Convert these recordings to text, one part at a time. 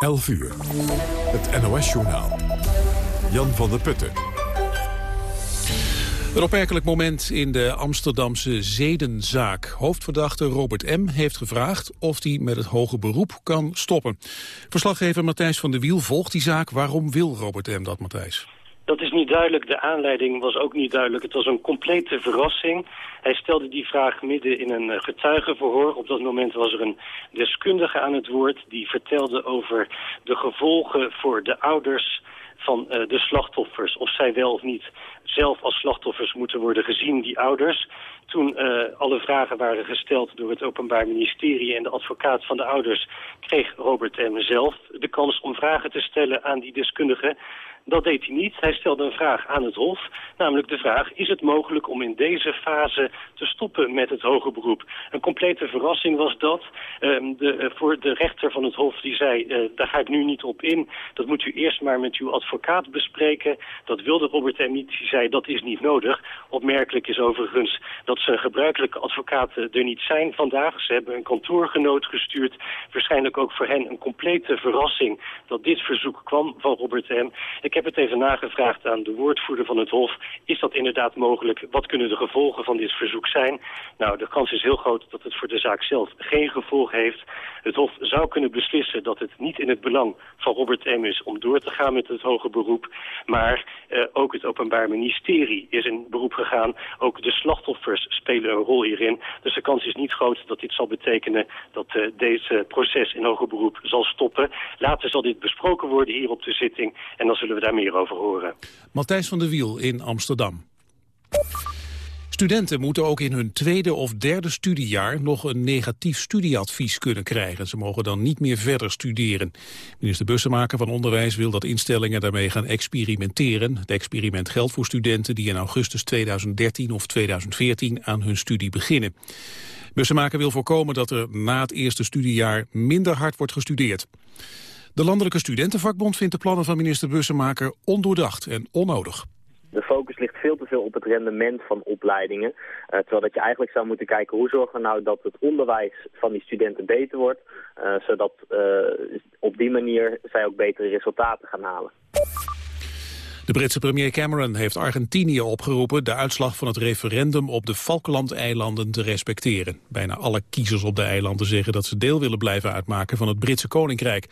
11 uur. Het NOS-journaal. Jan van der Putten. Een opmerkelijk moment in de Amsterdamse zedenzaak. Hoofdverdachte Robert M. heeft gevraagd of hij met het hoge beroep kan stoppen. Verslaggever Matthijs van der Wiel volgt die zaak. Waarom wil Robert M. dat, Matthijs? Dat is niet duidelijk. De aanleiding was ook niet duidelijk. Het was een complete verrassing. Hij stelde die vraag midden in een eh, getuigenverhoor. Op dat moment was er een deskundige aan het woord... die vertelde over de gevolgen voor de ouders van uh, de slachtoffers. Of zij wel of niet zelf als slachtoffers moeten worden gezien, die ouders. Toen uh, alle vragen waren gesteld door het Openbaar Ministerie en de advocaat van de ouders... kreeg Robert M. zelf de kans om vragen te stellen aan die deskundige... Dat deed hij niet. Hij stelde een vraag aan het Hof. Namelijk de vraag, is het mogelijk om in deze fase te stoppen met het hoger beroep? Een complete verrassing was dat. Um, de, uh, voor de rechter van het Hof die zei, uh, daar ga ik nu niet op in. Dat moet u eerst maar met uw advocaat bespreken. Dat wilde Robert M. niet. Die zei, dat is niet nodig. Opmerkelijk is overigens dat zijn gebruikelijke advocaten er niet zijn vandaag. Ze hebben een kantoorgenoot gestuurd. Waarschijnlijk ook voor hen een complete verrassing dat dit verzoek kwam van Robert M. Ik heb het even nagevraagd aan de woordvoerder van het Hof. Is dat inderdaad mogelijk? Wat kunnen de gevolgen van dit verzoek zijn? Nou, de kans is heel groot dat het voor de zaak zelf geen gevolg heeft. Het Hof zou kunnen beslissen dat het niet in het belang van Robert M. is om door te gaan met het hoger beroep. Maar uh, ook het Openbaar Ministerie is in beroep gegaan. Ook de slachtoffers spelen een rol hierin. Dus de kans is niet groot dat dit zal betekenen dat uh, deze proces in hoger beroep zal stoppen. Later zal dit besproken worden hier op de zitting. En dan zullen we daar meer over horen. Matthijs van der Wiel in Amsterdam. Studenten moeten ook in hun tweede of derde studiejaar nog een negatief studieadvies kunnen krijgen. Ze mogen dan niet meer verder studeren. Minister Bussemaker van Onderwijs wil dat instellingen daarmee gaan experimenteren. Het experiment geldt voor studenten die in augustus 2013 of 2014 aan hun studie beginnen. Bussemaker wil voorkomen dat er na het eerste studiejaar minder hard wordt gestudeerd. De Landelijke Studentenvakbond vindt de plannen van minister Bussemaker ondoordacht en onnodig. De focus ligt veel te veel op het rendement van opleidingen. Uh, terwijl dat je eigenlijk zou moeten kijken hoe zorgen we nou dat het onderwijs van die studenten beter wordt. Uh, zodat uh, op die manier zij ook betere resultaten gaan halen. De Britse premier Cameron heeft Argentinië opgeroepen de uitslag van het referendum op de Falklandeilanden te respecteren. Bijna alle kiezers op de eilanden zeggen dat ze deel willen blijven uitmaken van het Britse Koninkrijk.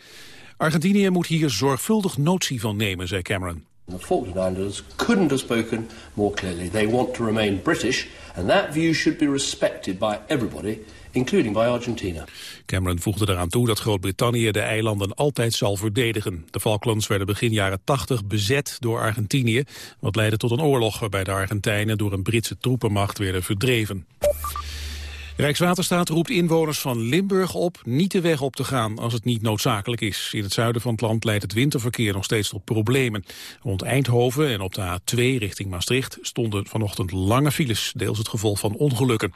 Argentinië moet hier zorgvuldig notie van nemen, zei Cameron. The Falkland Islanders couldn't have spoken more clearly. They want to remain British, and that view should be respected by everybody, including by Argentina. Cameron voegde eraan toe dat Groot-Brittannië de eilanden altijd zal verdedigen. De Falklands werden begin jaren 80 bezet door Argentinië, wat leidde tot een oorlog waarbij de Argentijnen door een Britse troepenmacht werden verdreven. Rijkswaterstaat roept inwoners van Limburg op niet de weg op te gaan als het niet noodzakelijk is. In het zuiden van het land leidt het winterverkeer nog steeds tot problemen. Rond Eindhoven en op de A2 richting Maastricht stonden vanochtend lange files, deels het gevolg van ongelukken.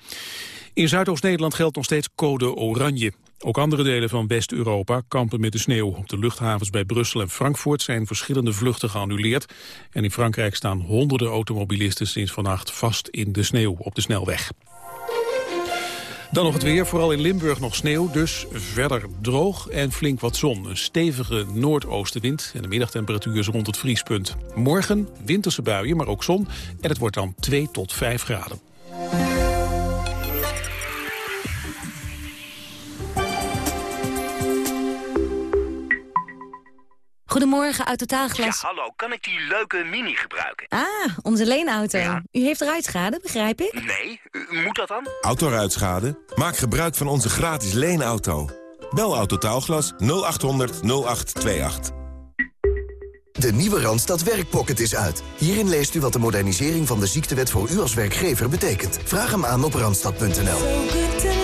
In Zuidoost-Nederland geldt nog steeds code oranje. Ook andere delen van West-Europa kampen met de sneeuw. Op de luchthavens bij Brussel en Frankfurt zijn verschillende vluchten geannuleerd. En in Frankrijk staan honderden automobilisten sinds vannacht vast in de sneeuw op de snelweg. Dan nog het weer, vooral in Limburg nog sneeuw, dus verder droog en flink wat zon. Een stevige noordoostenwind en de middagtemperatuur is rond het vriespunt. Morgen winterse buien, maar ook zon en het wordt dan 2 tot 5 graden. Goedemorgen, Autotaalglas. Ja, hallo, kan ik die leuke Mini gebruiken? Ah, onze leenauto. Ja. U heeft ruitschade, begrijp ik? Nee, moet dat dan? Autoruitschade? Maak gebruik van onze gratis leenauto. Bel Autotaalglas 0800 0828. De nieuwe Randstad Werkpocket is uit. Hierin leest u wat de modernisering van de ziektewet voor u als werkgever betekent. Vraag hem aan op randstad.nl.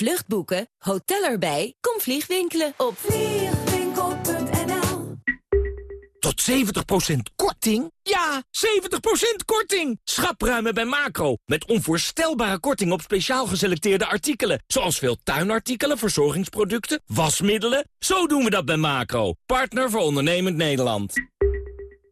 Vluchtboeken, hotel erbij, kom vliegwinkelen op vliegwinkel.nl Tot 70% korting? Ja, 70% korting! Schapruimen bij Macro. Met onvoorstelbare korting op speciaal geselecteerde artikelen. Zoals veel tuinartikelen, verzorgingsproducten, wasmiddelen. Zo doen we dat bij Macro. Partner voor ondernemend Nederland.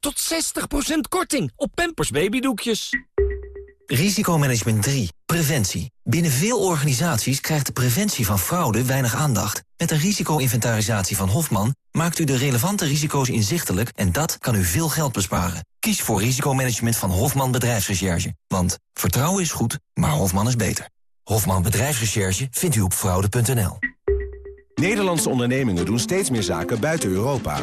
Tot 60% korting op Pampers babydoekjes. Risicomanagement 3. Preventie. Binnen veel organisaties krijgt de preventie van fraude weinig aandacht. Met een risico-inventarisatie van Hofman maakt u de relevante risico's inzichtelijk... en dat kan u veel geld besparen. Kies voor risicomanagement van Hofman Bedrijfsrecherche. Want vertrouwen is goed, maar Hofman is beter. Hofman Bedrijfsrecherche vindt u op fraude.nl. Nederlandse ondernemingen doen steeds meer zaken buiten Europa.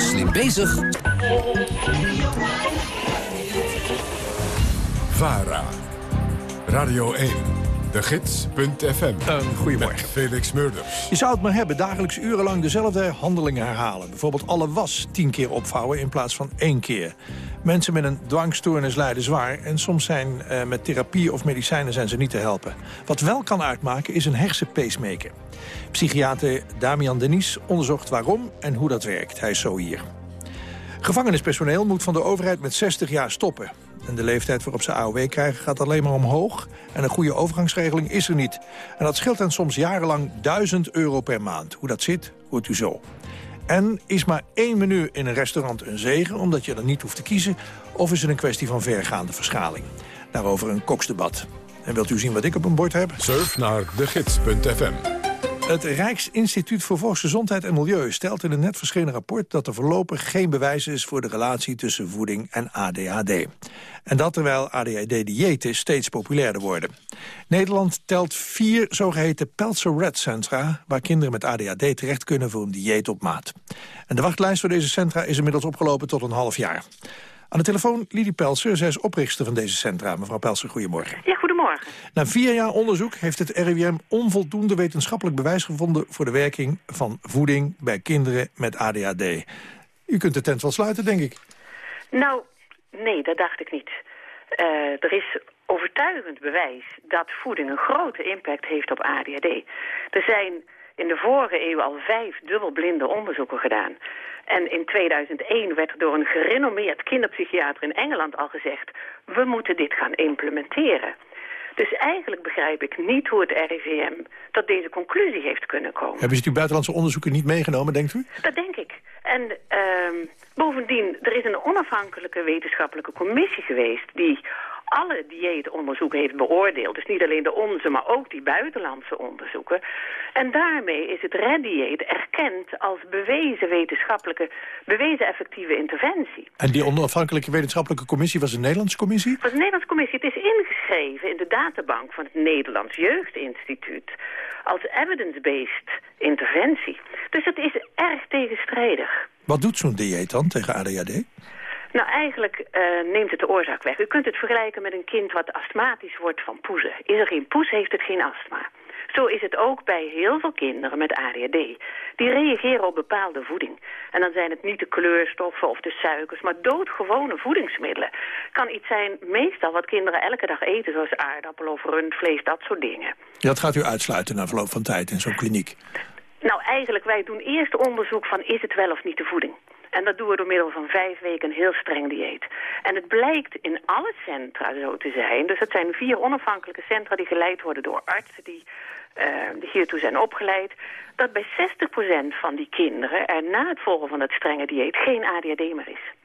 Slim bezig. VARA. Radio 1. De Gids.fm. Een goedemorgen. Felix Murders. Je zou het maar hebben, dagelijks urenlang dezelfde handelingen herhalen. Bijvoorbeeld alle was tien keer opvouwen in plaats van één keer. Mensen met een dwangstoornis lijden zwaar... en soms zijn uh, met therapie of medicijnen zijn ze niet te helpen. Wat wel kan uitmaken is een hersenpacemaker. Psychiater Damian Denis onderzocht waarom en hoe dat werkt. Hij is zo hier. Gevangenispersoneel moet van de overheid met 60 jaar stoppen. En de leeftijd waarop ze AOW krijgen gaat alleen maar omhoog. En een goede overgangsregeling is er niet. En dat scheelt hen soms jarenlang 1000 euro per maand. Hoe dat zit, hoort u zo. En is maar één menu in een restaurant een zegen... omdat je er niet hoeft te kiezen... of is het een kwestie van vergaande verschaling? Daarover een koksdebat. En wilt u zien wat ik op een bord heb? Surf naar degids.fm. Het Rijksinstituut voor Volksgezondheid en Milieu stelt in een net verschenen rapport dat er voorlopig geen bewijs is voor de relatie tussen voeding en ADHD. En dat terwijl ADHD-diëten steeds populairder worden. Nederland telt vier zogeheten Pelzer Red Centra... waar kinderen met ADHD terecht kunnen voor een dieet op maat. En de wachtlijst voor deze centra is inmiddels opgelopen tot een half jaar. Aan de telefoon Lidie Pelser, zij is oprichter van deze centra. Mevrouw Pelser, goedemorgen. Ja, goedemorgen. Na vier jaar onderzoek heeft het RIVM onvoldoende wetenschappelijk bewijs gevonden... voor de werking van voeding bij kinderen met ADHD. U kunt de tent wel sluiten, denk ik. Nou, nee, dat dacht ik niet. Uh, er is overtuigend bewijs dat voeding een grote impact heeft op ADHD. Er zijn in de vorige eeuw al vijf dubbelblinde onderzoeken gedaan. En in 2001 werd er door een gerenommeerd kinderpsychiater in Engeland al gezegd... we moeten dit gaan implementeren. Dus eigenlijk begrijp ik niet hoe het RIVM tot deze conclusie heeft kunnen komen. Hebben ze die buitenlandse onderzoeken niet meegenomen, denkt u? Dat denk ik. En uh, bovendien, er is een onafhankelijke wetenschappelijke commissie geweest... die alle dieetonderzoeken heeft beoordeeld. Dus niet alleen de onze, maar ook die buitenlandse onderzoeken. En daarmee is het RED-dieet erkend als bewezen wetenschappelijke, bewezen effectieve interventie. En die onafhankelijke wetenschappelijke commissie was een Nederlandse commissie? Het was een Nederlandse commissie. Het is ingeschreven in de databank van het Nederlands Jeugdinstituut als evidence-based interventie. Dus het is erg tegenstrijdig. Wat doet zo'n dieet dan tegen ADHD? Nou, eigenlijk uh, neemt het de oorzaak weg. U kunt het vergelijken met een kind wat astmatisch wordt van poezen. Is er geen poes, heeft het geen astma. Zo is het ook bij heel veel kinderen met ADHD. Die reageren op bepaalde voeding. En dan zijn het niet de kleurstoffen of de suikers, maar doodgewone voedingsmiddelen. Kan iets zijn, meestal wat kinderen elke dag eten, zoals aardappel of rundvlees, dat soort dingen. Dat gaat u uitsluiten na verloop van tijd in zo'n kliniek? Nou, eigenlijk, wij doen eerst onderzoek van is het wel of niet de voeding. En dat doen we door middel van vijf weken een heel streng dieet. En het blijkt in alle centra zo te zijn. Dus het zijn vier onafhankelijke centra die geleid worden door artsen die, uh, die hiertoe zijn opgeleid. Dat bij 60% van die kinderen er na het volgen van dat strenge dieet geen ADHD meer is.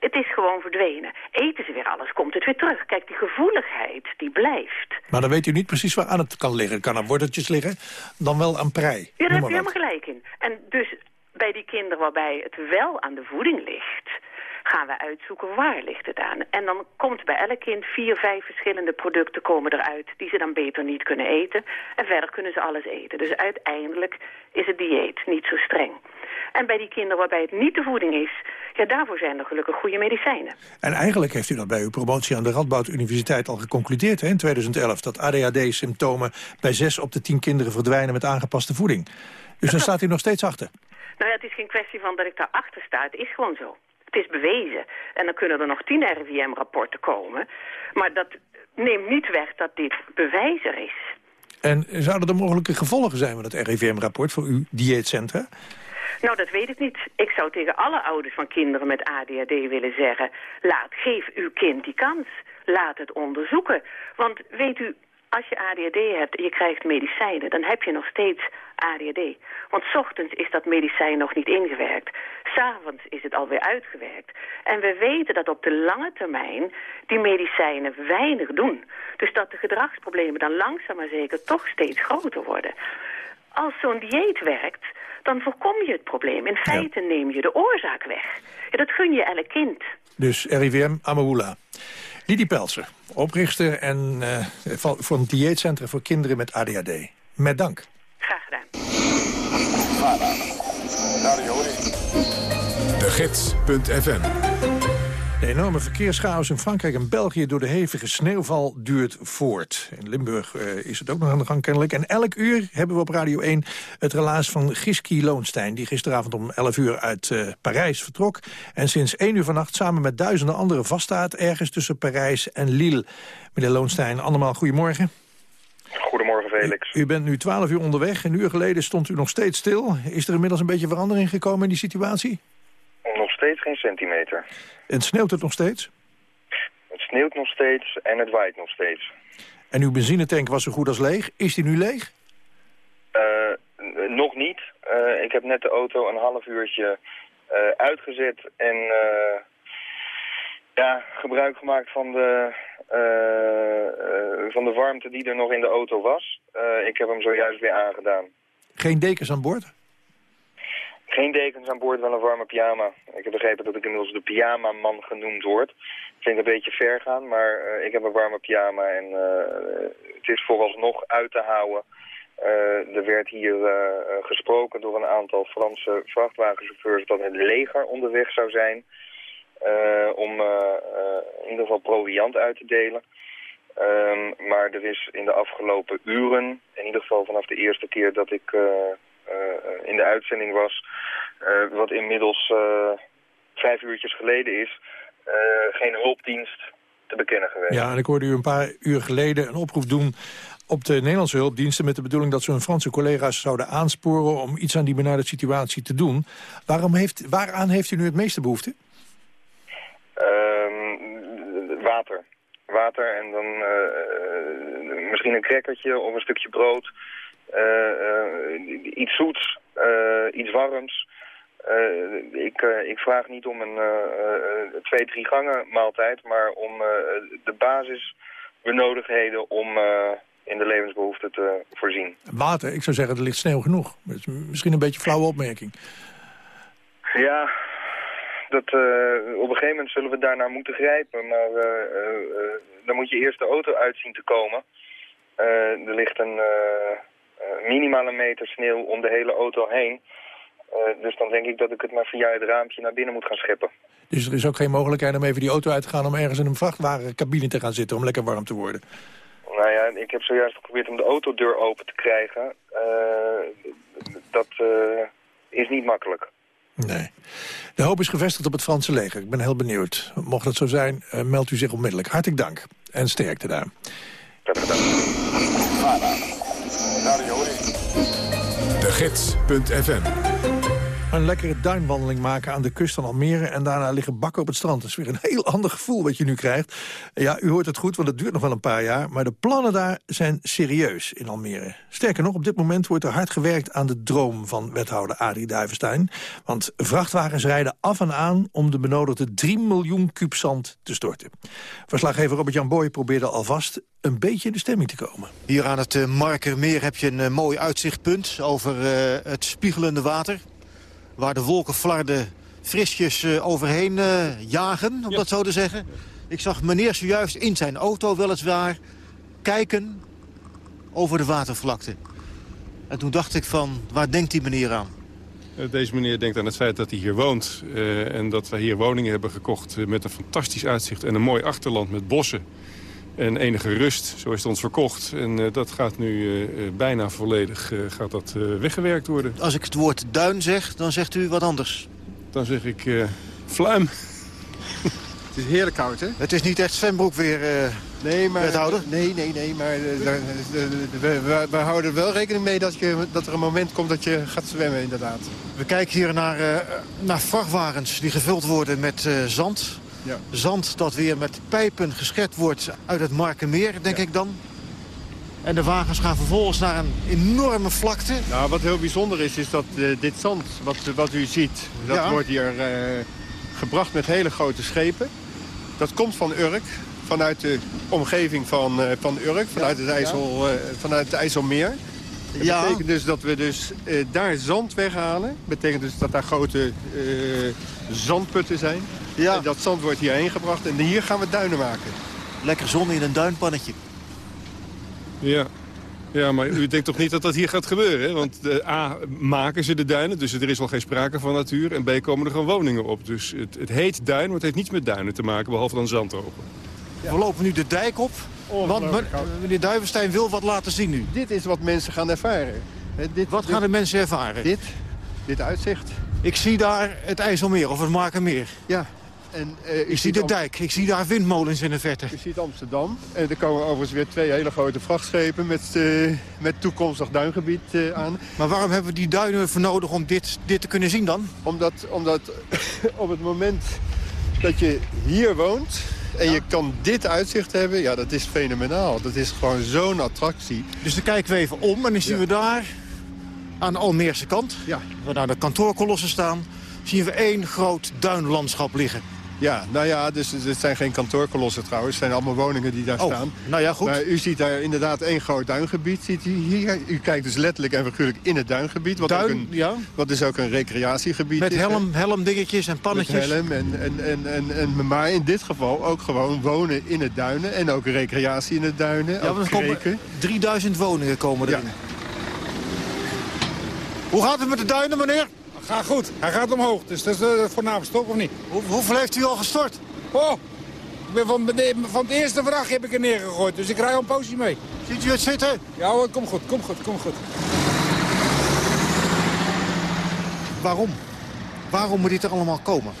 Het is gewoon verdwenen. Eten ze weer alles, komt het weer terug. Kijk, die gevoeligheid, die blijft. Maar dan weet u niet precies waar aan het kan liggen. Het kan aan worteltjes liggen, dan wel aan prei. Ja, daar heb je helemaal gelijk in. En dus bij die kinderen waarbij het wel aan de voeding ligt... gaan we uitzoeken waar ligt het aan. En dan komt bij elk kind vier, vijf verschillende producten komen eruit... die ze dan beter niet kunnen eten. En verder kunnen ze alles eten. Dus uiteindelijk is het dieet niet zo streng. En bij die kinderen waarbij het niet de voeding is... ja, daarvoor zijn er gelukkig goede medicijnen. En eigenlijk heeft u dat bij uw promotie aan de Radboud Universiteit al geconcludeerd hè, in 2011... dat ADHD-symptomen bij zes op de tien kinderen verdwijnen met aangepaste voeding. Dus dan staat u nog steeds achter. Nou ja, het is geen kwestie van dat ik daarachter sta. Het is gewoon zo. Het is bewezen. En dan kunnen er nog tien RIVM-rapporten komen. Maar dat neemt niet weg dat dit bewijzer is. En zouden er mogelijke gevolgen zijn van het RIVM-rapport voor uw dieetcentra? Nou, dat weet ik niet. Ik zou tegen alle ouders van kinderen met ADHD willen zeggen... laat, geef uw kind die kans. Laat het onderzoeken. Want weet u, als je ADHD hebt en je krijgt medicijnen... dan heb je nog steeds ADHD. Want s ochtends is dat medicijn nog niet ingewerkt. S'avonds is het alweer uitgewerkt. En we weten dat op de lange termijn die medicijnen weinig doen. Dus dat de gedragsproblemen dan langzaam maar zeker toch steeds groter worden. Als zo'n dieet werkt, dan voorkom je het probleem. In feite neem je de oorzaak weg. Ja, dat gun je elk kind. Dus RIVM Amahula. Lidi Pelser, oprichter en, uh, van, van het dieetcentrum voor kinderen met ADHD. Met dank. Graag gedaan. De Gids.fm de enorme verkeerschaos in Frankrijk en België door de hevige sneeuwval duurt voort. In Limburg uh, is het ook nog aan de gang kennelijk. En elk uur hebben we op Radio 1 het relaas van Giski Loonstein... die gisteravond om 11 uur uit uh, Parijs vertrok... en sinds 1 uur vannacht samen met duizenden anderen vaststaat... ergens tussen Parijs en Lille. Meneer Loonstein, allemaal goedemorgen. Goedemorgen, Felix. U, u, bent nu 12 uur onderweg. Een uur geleden stond u nog steeds stil. Is er inmiddels een beetje verandering gekomen in die situatie? Nog steeds geen centimeter. En sneeuwt het nog steeds? Het sneeuwt nog steeds en het waait nog steeds. En uw benzinetank was zo goed als leeg. Is die nu leeg? Uh, nog niet. Uh, ik heb net de auto een half uurtje uh, uitgezet en ja, gebruik gemaakt van de, van de warmte die er nog in de auto was. ik heb hem zojuist weer aangedaan. Geen dekens aan boord? Geen dekens aan boord, wel een warme pyjama. Ik heb begrepen dat ik inmiddels de pyjama-man genoemd word. Vind een beetje ver gaan, maar uh, ik heb een warme pyjama en uh, het is vooralsnog uit te houden. Uh, er werd hier gesproken door een aantal Franse vrachtwagenchauffeurs dat het leger onderweg zou zijn. Om in ieder geval proviant uit te delen. Um, maar er is in de afgelopen uren, in ieder geval vanaf de eerste keer dat ik in de uitzending was, wat inmiddels vijf uurtjes geleden is, geen hulpdienst te bekennen geweest. Ja, en ik hoorde u een paar uur geleden een oproep doen op de Nederlandse hulpdiensten... met de bedoeling dat ze hun Franse collega's zouden aansporen... om iets aan die benarde situatie te doen. Waarom heeft, waaraan heeft u nu het meeste behoefte? Uh, water. Water en dan uh, misschien een crackertje of een stukje brood... Uh, iets zoets, iets warms. Uh, ik, ik, vraag niet om een twee, drie gangen maaltijd, maar om de basisbenodigdheden om in de levensbehoeften te voorzien. Water, ik zou zeggen, er ligt sneeuw genoeg. Misschien een beetje flauwe opmerking. Ja, dat, op een gegeven moment zullen we daarnaar moeten grijpen, maar dan moet je eerst de auto uitzien te komen. er ligt een minimaal een meter sneeuw om de hele auto heen. Dus dan denk ik dat ik het maar via het raampje naar binnen moet gaan scheppen. Dus er is ook geen mogelijkheid om even die auto uit te gaan... om ergens in een vrachtwagencabine te gaan zitten om lekker warm te worden? Nou ja, ik heb zojuist geprobeerd om de autodeur open te krijgen. Uh, dat is niet makkelijk. Nee. De hoop is gevestigd op het Franse leger. Ik ben heel benieuwd. Mocht dat zo zijn, meldt u zich onmiddellijk. Hartelijk dank. En sterkte daar. De Gids.fm een lekkere duinwandeling maken aan de kust van Almere... en daarna liggen bakken op het strand. Dat is weer een heel ander gevoel wat je nu krijgt. Ja, u hoort het goed, want het duurt nog wel een paar jaar... maar de plannen daar zijn serieus in Almere. Sterker nog, op dit moment wordt er hard gewerkt aan de droom... van wethouder Adrie Duivenstein. Want vrachtwagens rijden af en aan... om de benodigde 3 miljoen kuub zand te storten. Verslaggever Robert-Jan Boy probeerde alvast een beetje in de stemming te komen. Hier aan het uh, Markermeer heb je een uh, mooi uitzichtpunt over uh, het spiegelende water waar de wolkenflarden frisjes eh, overheen eh, jagen, om dat zo te zeggen. Ik zag meneer zojuist in zijn auto weliswaar kijken over de watervlakte. En toen dacht ik van, waar denkt die meneer aan? Eh, Deze meneer denkt aan het feit dat hij hier woont. en dat wij hier woningen hebben gekocht met een fantastisch uitzicht... en een mooi achterland met bossen en enige rust. Zo is het ons verkocht. En eh, dat gaat nu eh, eh, bijna volledig eh, gaat dat, eh, weggewerkt worden. Als ik het woord duin zeg, dan zegt u wat anders. Dan zeg ik eh, fluim. Het is heerlijk koud, hè? Het is niet echt zwembroek weer, eh Nee, maar, wethouder? nee, nee, nee, maar daar- de- de- we, we, we houden er wel rekening mee dat, je, dat er een moment komt dat je gaat zwemmen, inderdaad. We kijken hier naar, eh, naar vrachtwagens die gevuld worden met eh, zand. Ja. Zand dat weer met pijpen geschept wordt uit het Markenmeer, denk ik dan. En de wagens gaan vervolgens naar een enorme vlakte. Nou, wat heel bijzonder is, is dat eh, dit zand, wat, wat u ziet, dat Ja. wordt hier eh, gebracht met hele grote schepen. Dat komt van Urk, vanuit de omgeving van, eh, van Urk, vanuit, het, IJssel, vanuit het IJsselmeer. Dat Ja. betekent dus dat we dus eh, daar zand weghalen. betekent dus dat daar grote eh, zandputten zijn. Ja. En dat zand wordt hierheen gebracht en hier gaan we duinen maken. Lekker zon in een duinpannetje. Ja. Ja, maar u denkt toch niet dat dat hier gaat gebeuren? Hè? Want de A, maken ze de duinen, dus er is al geen sprake van natuur. En B, komen er gewoon woningen op. Dus het, het heet duin, maar het heeft niets met duinen te maken, behalve dan zandhopen. We lopen nu de dijk op, want men- meneer Duivenstein wil wat laten zien nu. Dit is wat mensen gaan ervaren. Dit, Wat gaan de mensen ervaren? Dit, dit uitzicht. Ik zie daar het IJsselmeer of het Markenmeer. Ja. En, eh, u Ik zie ziet de Am- dijk, ik zie daar windmolens in de verte. U ziet Amsterdam. En er komen overigens weer twee hele grote vrachtschepen met, eh, met toekomstig duingebied eh, aan. Maar waarom hebben we die duinen voor nodig om dit, dit te kunnen zien dan? Omdat, omdat op het moment dat je hier woont en je kan dit uitzicht hebben, ja, dat is fenomenaal. Dat is gewoon zo'n attractie. Dus dan kijken we even om en dan zien we daar aan de Almeerse kant, Ja. waar daar de kantoorkolossen staan, zien we één groot duinlandschap liggen. Ja, nou ja, dus het zijn geen kantoorkolossen trouwens. Het zijn allemaal woningen die daar Oh, staan. nou ja, goed. Maar u ziet daar inderdaad één groot duingebied. Ziet u, hier. u kijkt dus letterlijk en figuurlijk in het duingebied. Wat, Duin, ook een, ja. wat dus ook een recreatiegebied Met is. helm, helmdingetjes en pannetjes. Met helm en, en, en, en, en, maar in dit geval ook gewoon wonen in het duinen. En ook recreatie in het duinen. Ja, ook komen kreken. 3000 woningen komen Ja. erin. Hoe gaat het met de duinen, meneer? Gaat goed. Hij gaat omhoog. Dus dat is eh, het voornaamste, toch? Of niet? Hoe, hoeveel heeft u al gestort? Oh, ik ben van, de- van het eerste vracht heb ik er neergegooid. Dus ik rij al een poosje mee. Ziet u het zitten? Ja hoor, kom goed, kom goed, kom goed. Waarom? Waarom moet dit er allemaal komen?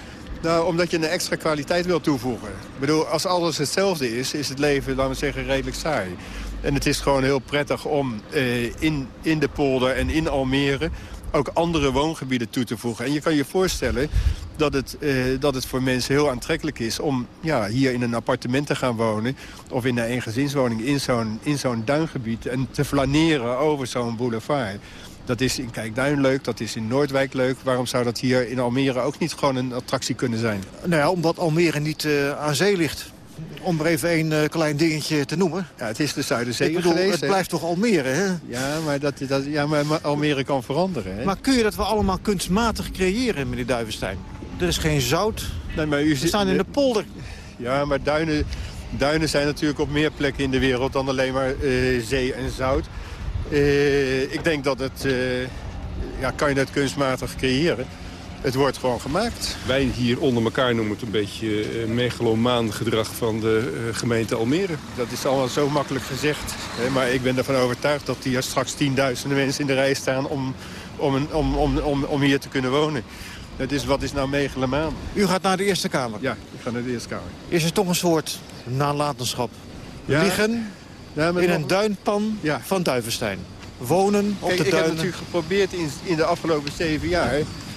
Nou, omdat je een extra kwaliteit wil toevoegen. Ik bedoel, als alles hetzelfde is, is het leven, laten we zeggen, redelijk saai. En het is gewoon heel prettig om eh, in, in de polder en in Almere ook andere woongebieden toe te voegen. En je kan je voorstellen dat het, eh, dat het voor mensen heel aantrekkelijk is... om ja, hier in een appartement te gaan wonen... of in een eengezinswoning in zo'n zo'n duingebied... en te flaneren over zo'n boulevard. Dat is in Kijkduin leuk, dat is in Noordwijk leuk. Waarom zou dat hier in Almere ook niet gewoon een attractie kunnen zijn? Nou ja, omdat Almere niet eh, aan zee ligt. Om er even een eh, klein dingetje te noemen. Ja, het is de Zuiderzee bedoel, geweest. het blijft toch Almere, hè? Ja, maar, dat, dat, ja, maar Almere kan veranderen. Hè? Maar kun je dat wel allemaal kunstmatig creëren, meneer Duivenstein? Er is geen zout. nee, maar u We staan in de polder. Ja, maar duinen, duinen zijn natuurlijk op meer plekken in de wereld... dan alleen maar eh, zee en zout. Eh, ik denk dat het... ja, kan je dat kunstmatig creëren? Het wordt gewoon gemaakt. Wij hier onder elkaar noemen het een beetje eh, megalomaan gedrag van de eh, gemeente Almere. Dat is allemaal zo makkelijk gezegd. Hè, maar ik ben ervan overtuigd dat hier straks tienduizenden mensen in de rij staan... om, om, een, om, om, om, om hier te kunnen wonen. Het is, wat is nou megalomaan? U gaat naar de Eerste Kamer. Ja, ik ga naar de Eerste Kamer. Is er toch een soort nalatenschap? Ja. Liggen Ja, in nog- een duinpan Ja. van Duivenstein. Wonen op Kijk, de ik heb duinen. natuurlijk geprobeerd in, in de afgelopen zeven jaar...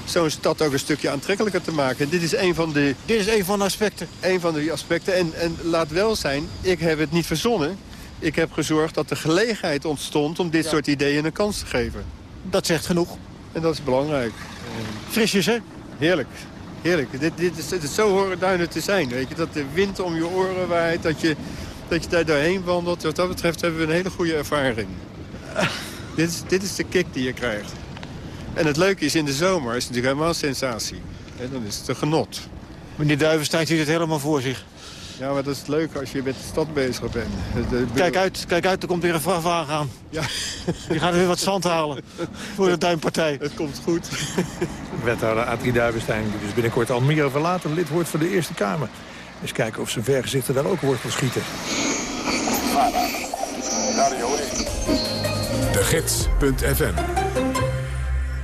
zo'n stad ook een stukje aantrekkelijker te maken. En dit is een van de, Dit is een van de aspecten. een van de aspecten. En, en laat wel zijn, ik heb het niet verzonnen. Ik heb gezorgd dat de gelegenheid ontstond om dit soort ideeën een kans te geven. Dat zegt genoeg. En dat is belangrijk. Frisjes, hè? Heerlijk. Heerlijk. Dit, dit is, zo horen duinen te zijn. Weet je? Dat de wind om je oren waait, dat je, dat je daar doorheen wandelt. Wat dat betreft hebben we een hele goede ervaring. dit, is, dit is de kick die je krijgt. En het leuke is, in de zomer is het natuurlijk helemaal een sensatie. En dan is het een genot. Meneer Duivenstein ziet het helemaal voor zich. Ja, maar dat is het leuke als je met de stad bezig bent. Kijk uit, kijk uit, er komt weer een vrachtwagen aan. Ja. Die gaat weer wat zand halen voor de duimpartij. Het komt goed. Wethouder Adrie Duivenstein, die dus binnenkort al meer verlaten lid wordt van de Eerste Kamer. Eens kijken of zijn vergezichten daar ook wortel schieten. De Gids.fm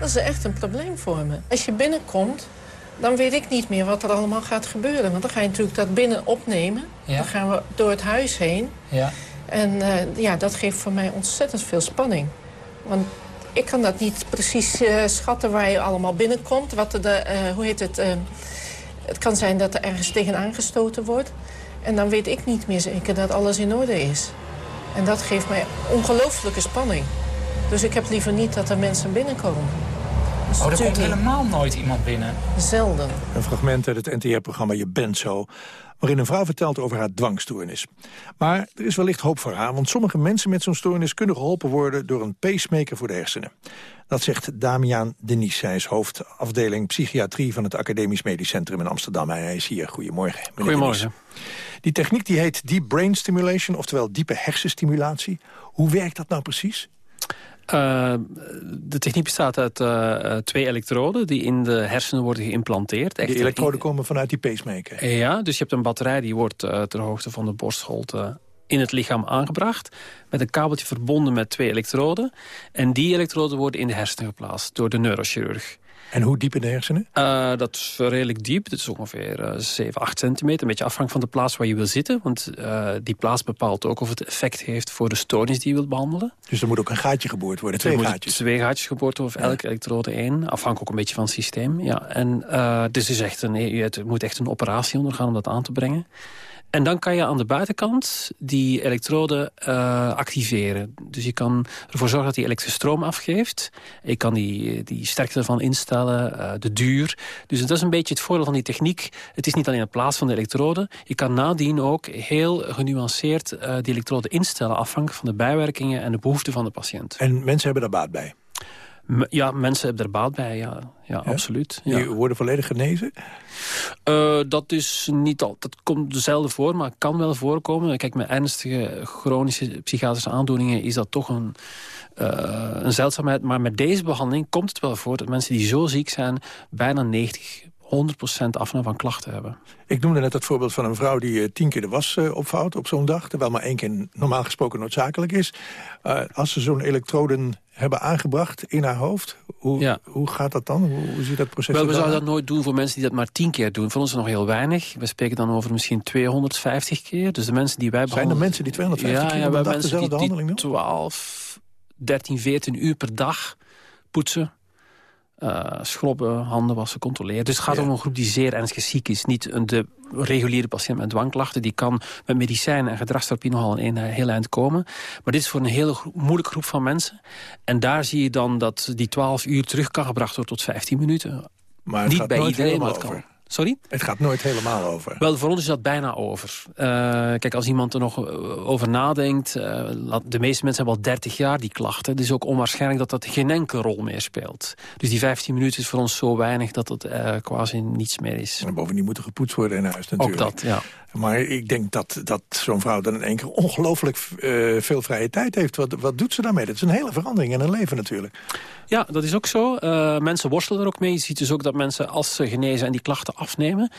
Dat is echt een probleem voor me. Als je binnenkomt, dan weet ik niet meer wat er allemaal gaat gebeuren. Want dan ga je natuurlijk dat binnen opnemen. Ja. Dan gaan we door het huis heen. Ja. En eh, ja, dat geeft voor mij ontzettend veel spanning. Want ik kan dat niet precies eh, schatten waar je allemaal binnenkomt. Wat er de, eh, hoe heet het? het kan zijn dat er ergens tegenaan gestoten wordt. En dan weet ik niet meer zeker dat alles in orde is. En dat geeft mij ongelooflijke spanning. Dus ik heb liever niet dat er mensen binnenkomen. Is Oh, er komt helemaal nooit iemand binnen. Zelden. Een fragment uit het NTR-programma Je bent zo... waarin een vrouw vertelt over haar dwangstoornis. Maar er is wellicht hoop voor haar, want sommige mensen met zo'n stoornis... kunnen geholpen worden door een pacemaker voor de hersenen. Dat zegt Damian Denies. Hij is hoofdafdeling psychiatrie van het Academisch Medisch Centrum in Amsterdam. Hij is hier. Goedemorgen. Goedemorgen. Denies. Die techniek die heet deep brain stimulation, oftewel diepe hersenstimulatie. Hoe werkt dat nou precies? Eh, de techniek bestaat uit eh, eh, twee elektroden die in de hersenen worden geïmplanteerd. Die Echt elektroden komen vanuit die pacemaker. Ja, dus je hebt een batterij die wordt ter hoogte van de borstholte in het lichaam aangebracht. Met een kabeltje verbonden met twee elektroden. En die elektroden worden in de hersenen geplaatst door de neurochirurg. En hoe diep in de hersenen? Eh, dat is redelijk diep. Dat is ongeveer eh 7, 8 centimeter. Een beetje afhankelijk van de plaats waar je wil zitten. Want eh, die plaats bepaalt ook of het effect heeft voor de stoornis die je wilt behandelen. Dus er moet ook een gaatje geboord worden, twee gaatjes. Twee gaatjes geboord worden, of elke elektrode één. Afhankelijk ook een beetje van het systeem. Ja, en eh dus is echt een, je moet echt een operatie ondergaan om dat aan te brengen. En dan kan je aan de buitenkant die elektrode eh, activeren. Dus je kan ervoor zorgen dat die elektrische stroom afgeeft. Je kan die, die sterkte ervan instellen, eh, de duur. Dus dat is een beetje het voordeel van die techniek. Het is niet alleen de plaats van de elektrode. Je kan nadien ook heel genuanceerd eh, die elektrode instellen... afhankelijk van de bijwerkingen en de behoeften van de patiënt. En mensen hebben daar baat bij? Ja, mensen hebben er baat bij, ja, ja, absoluut. Ja. Die worden volledig genezen? Eh, dat is niet al, dat komt zelden voor, maar kan wel voorkomen. Kijk, met ernstige chronische psychiatrische aandoeningen is dat toch een, eh, een zeldzaamheid. Maar met deze behandeling komt het wel voor dat mensen die zo ziek zijn... bijna 90, 100 procent afname van klachten hebben. Ik noemde net het voorbeeld van een vrouw die eh, tien keer de was eh, opvouwt op zo'n dag. Terwijl maar één keer normaal gesproken noodzakelijk is. Eh, als ze zo'n elektroden hebben aangebracht in haar hoofd, hoe, hoe gaat dat dan? Hoe, hoe ziet dat proces Wel, we zouden dat nooit doen voor mensen die dat maar 10 keer doen. Voor ons is nog heel weinig. We spreken dan over misschien 250 keer. Dus de mensen die wij Zijn er behandelen- mensen die 250 ja, keer ja, dag mensen die, die behandeling 12, 13, 14 uur per dag poetsen. Eh, schrobben, handen wassen, controleren. Dus het gaat om een groep die zeer ernstig ziek is. Niet een- de reguliere patiënt met dwangklachten. Die kan met medicijnen en gedragstherapie nogal een heel eind komen. Maar dit is voor een hele gro- moeilijke groep van mensen. En daar zie je dan dat die 12 uur terug kan gebracht worden tot 15 minuten. Maar het Niet gaat bij nooit iedereen, maar het kan. over. Sorry? Het gaat nooit helemaal over. Wel, voor ons is dat bijna over. Eh, kijk, als iemand er nog eh, over nadenkt... eh, de meeste mensen hebben al 30 jaar die klachten. Het is ook onwaarschijnlijk dat dat geen enkele rol meer speelt. Dus die 15 minuten is voor ons zo weinig dat het eh, quasi niets meer is. En bovendien moet er gepoetst worden in huis natuurlijk. Ook dat, ja. Maar ik denk dat, dat zo'n vrouw dan in één keer ongelooflijk veel vrije tijd heeft. Wat, wat doet ze daarmee? Dat is een hele verandering in hun leven natuurlijk. Ja, dat is ook zo. Mensen worstelen er ook mee. Je ziet dus ook dat mensen, als ze genezen en die klachten afnemen...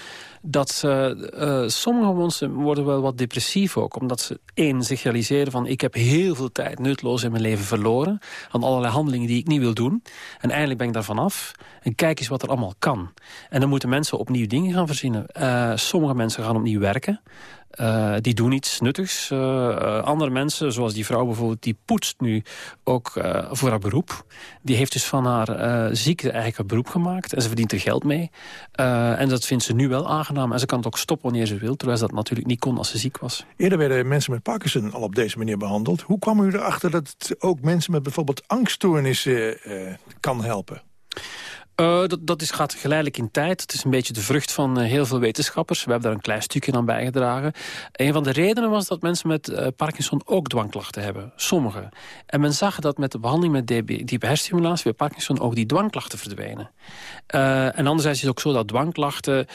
dat eh, sommige mensen worden wel wat depressief ook. Omdat ze, één, zich realiseren van... ik heb heel veel tijd nutteloos in mijn leven verloren... aan allerlei handelingen die ik niet wil doen. En eindelijk ben ik daarvan af. En kijk eens wat er allemaal kan. En dan moeten mensen opnieuw dingen gaan verzinnen. Eh, sommige mensen gaan opnieuw werken. Eh, die doen iets nuttigs. Andere mensen, zoals die vrouw bijvoorbeeld, die poetst nu ook voor haar beroep. Die heeft dus van haar ziekte eigenlijk een beroep gemaakt. En ze verdient er geld mee. En dat vindt ze nu wel aangenaam. En ze kan het ook stoppen wanneer ze wil. Terwijl ze dat natuurlijk niet kon als ze ziek was. Eerder werden mensen met Parkinson al op deze manier behandeld. Hoe kwam u erachter dat het ook mensen met bijvoorbeeld angststoornissen eh, kan helpen? Uh, dat, dat is, gaat geleidelijk in tijd. Het is een beetje de vrucht van uh, heel veel wetenschappers. We hebben daar een klein stukje aan bijgedragen. Een van de redenen was dat mensen met uh, Parkinson ook dwangklachten hebben. Sommigen. En men zag dat met de behandeling met diepe hersenstimulatie bij Parkinson ook die dwangklachten verdwijnen. en anderzijds is het ook zo dat dwangklachten,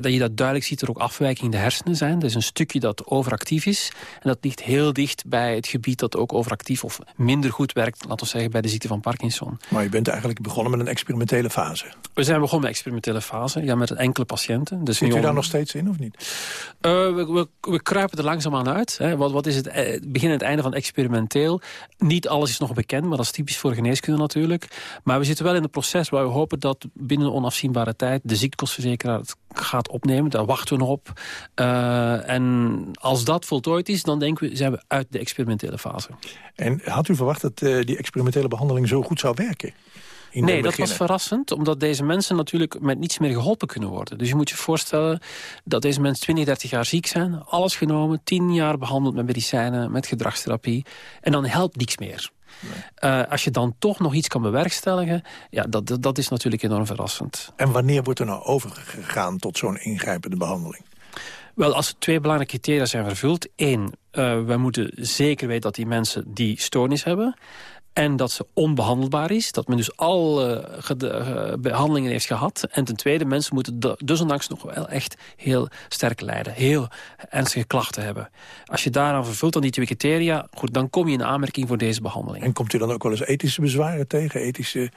dat je dat duidelijk ziet, er ook afwijkingen in de hersenen zijn. Is een stukje dat overactief is. En dat ligt heel dicht bij het gebied dat ook overactief of minder goed werkt, laten we zeggen, bij de ziekte van Parkinson. Maar je bent eigenlijk begonnen met een experimentele fase? We zijn begonnen met experimentele fase, ja, met enkele patiënten. Dus Zit u daar nog steeds in, of niet? Uh, we, we, we, kruipen er langzaamaan uit. Hè. Wat, wat is het, eh, het begin en het einde van experimenteel? Niet alles is nog bekend, maar dat is typisch voor geneeskunde natuurlijk. Maar we zitten wel in een proces waar we hopen dat binnen een onafzienbare tijd... de ziektekostverzekeraar het gaat opnemen. Daar wachten we nog op. Uh, en als dat voltooid is, dan denken we, zijn we uit de experimentele fase. En had u verwacht dat uh, die experimentele behandeling zo goed zou werken? Nee, dat was verrassend, omdat deze mensen natuurlijk met niets meer geholpen kunnen worden. Dus je moet je voorstellen dat deze mensen 20, 30 jaar ziek zijn, alles genomen, 10 jaar behandeld met medicijnen, met gedragstherapie, en dan helpt niks meer. Uh, als je dan toch nog iets kan bewerkstelligen, ja, dat, dat, dat is natuurlijk enorm verrassend. En wanneer wordt er nou overgegaan tot zo'n ingrijpende behandeling? Wel, als er twee belangrijke criteria zijn vervuld. Eén, uh, we moeten zeker weten dat die mensen die stoornis hebben. En dat ze onbehandelbaar is. Dat men dus al uh, behandelingen heeft gehad. En ten tweede, mensen moeten desondanks nog wel echt heel sterk lijden. Heel ernstige klachten hebben. Als je daaraan vervult dan die twee criteria... Goed, dan kom je in aanmerking voor deze behandeling. En komt u dan ook wel eens ethische bezwaren tegen? Ethische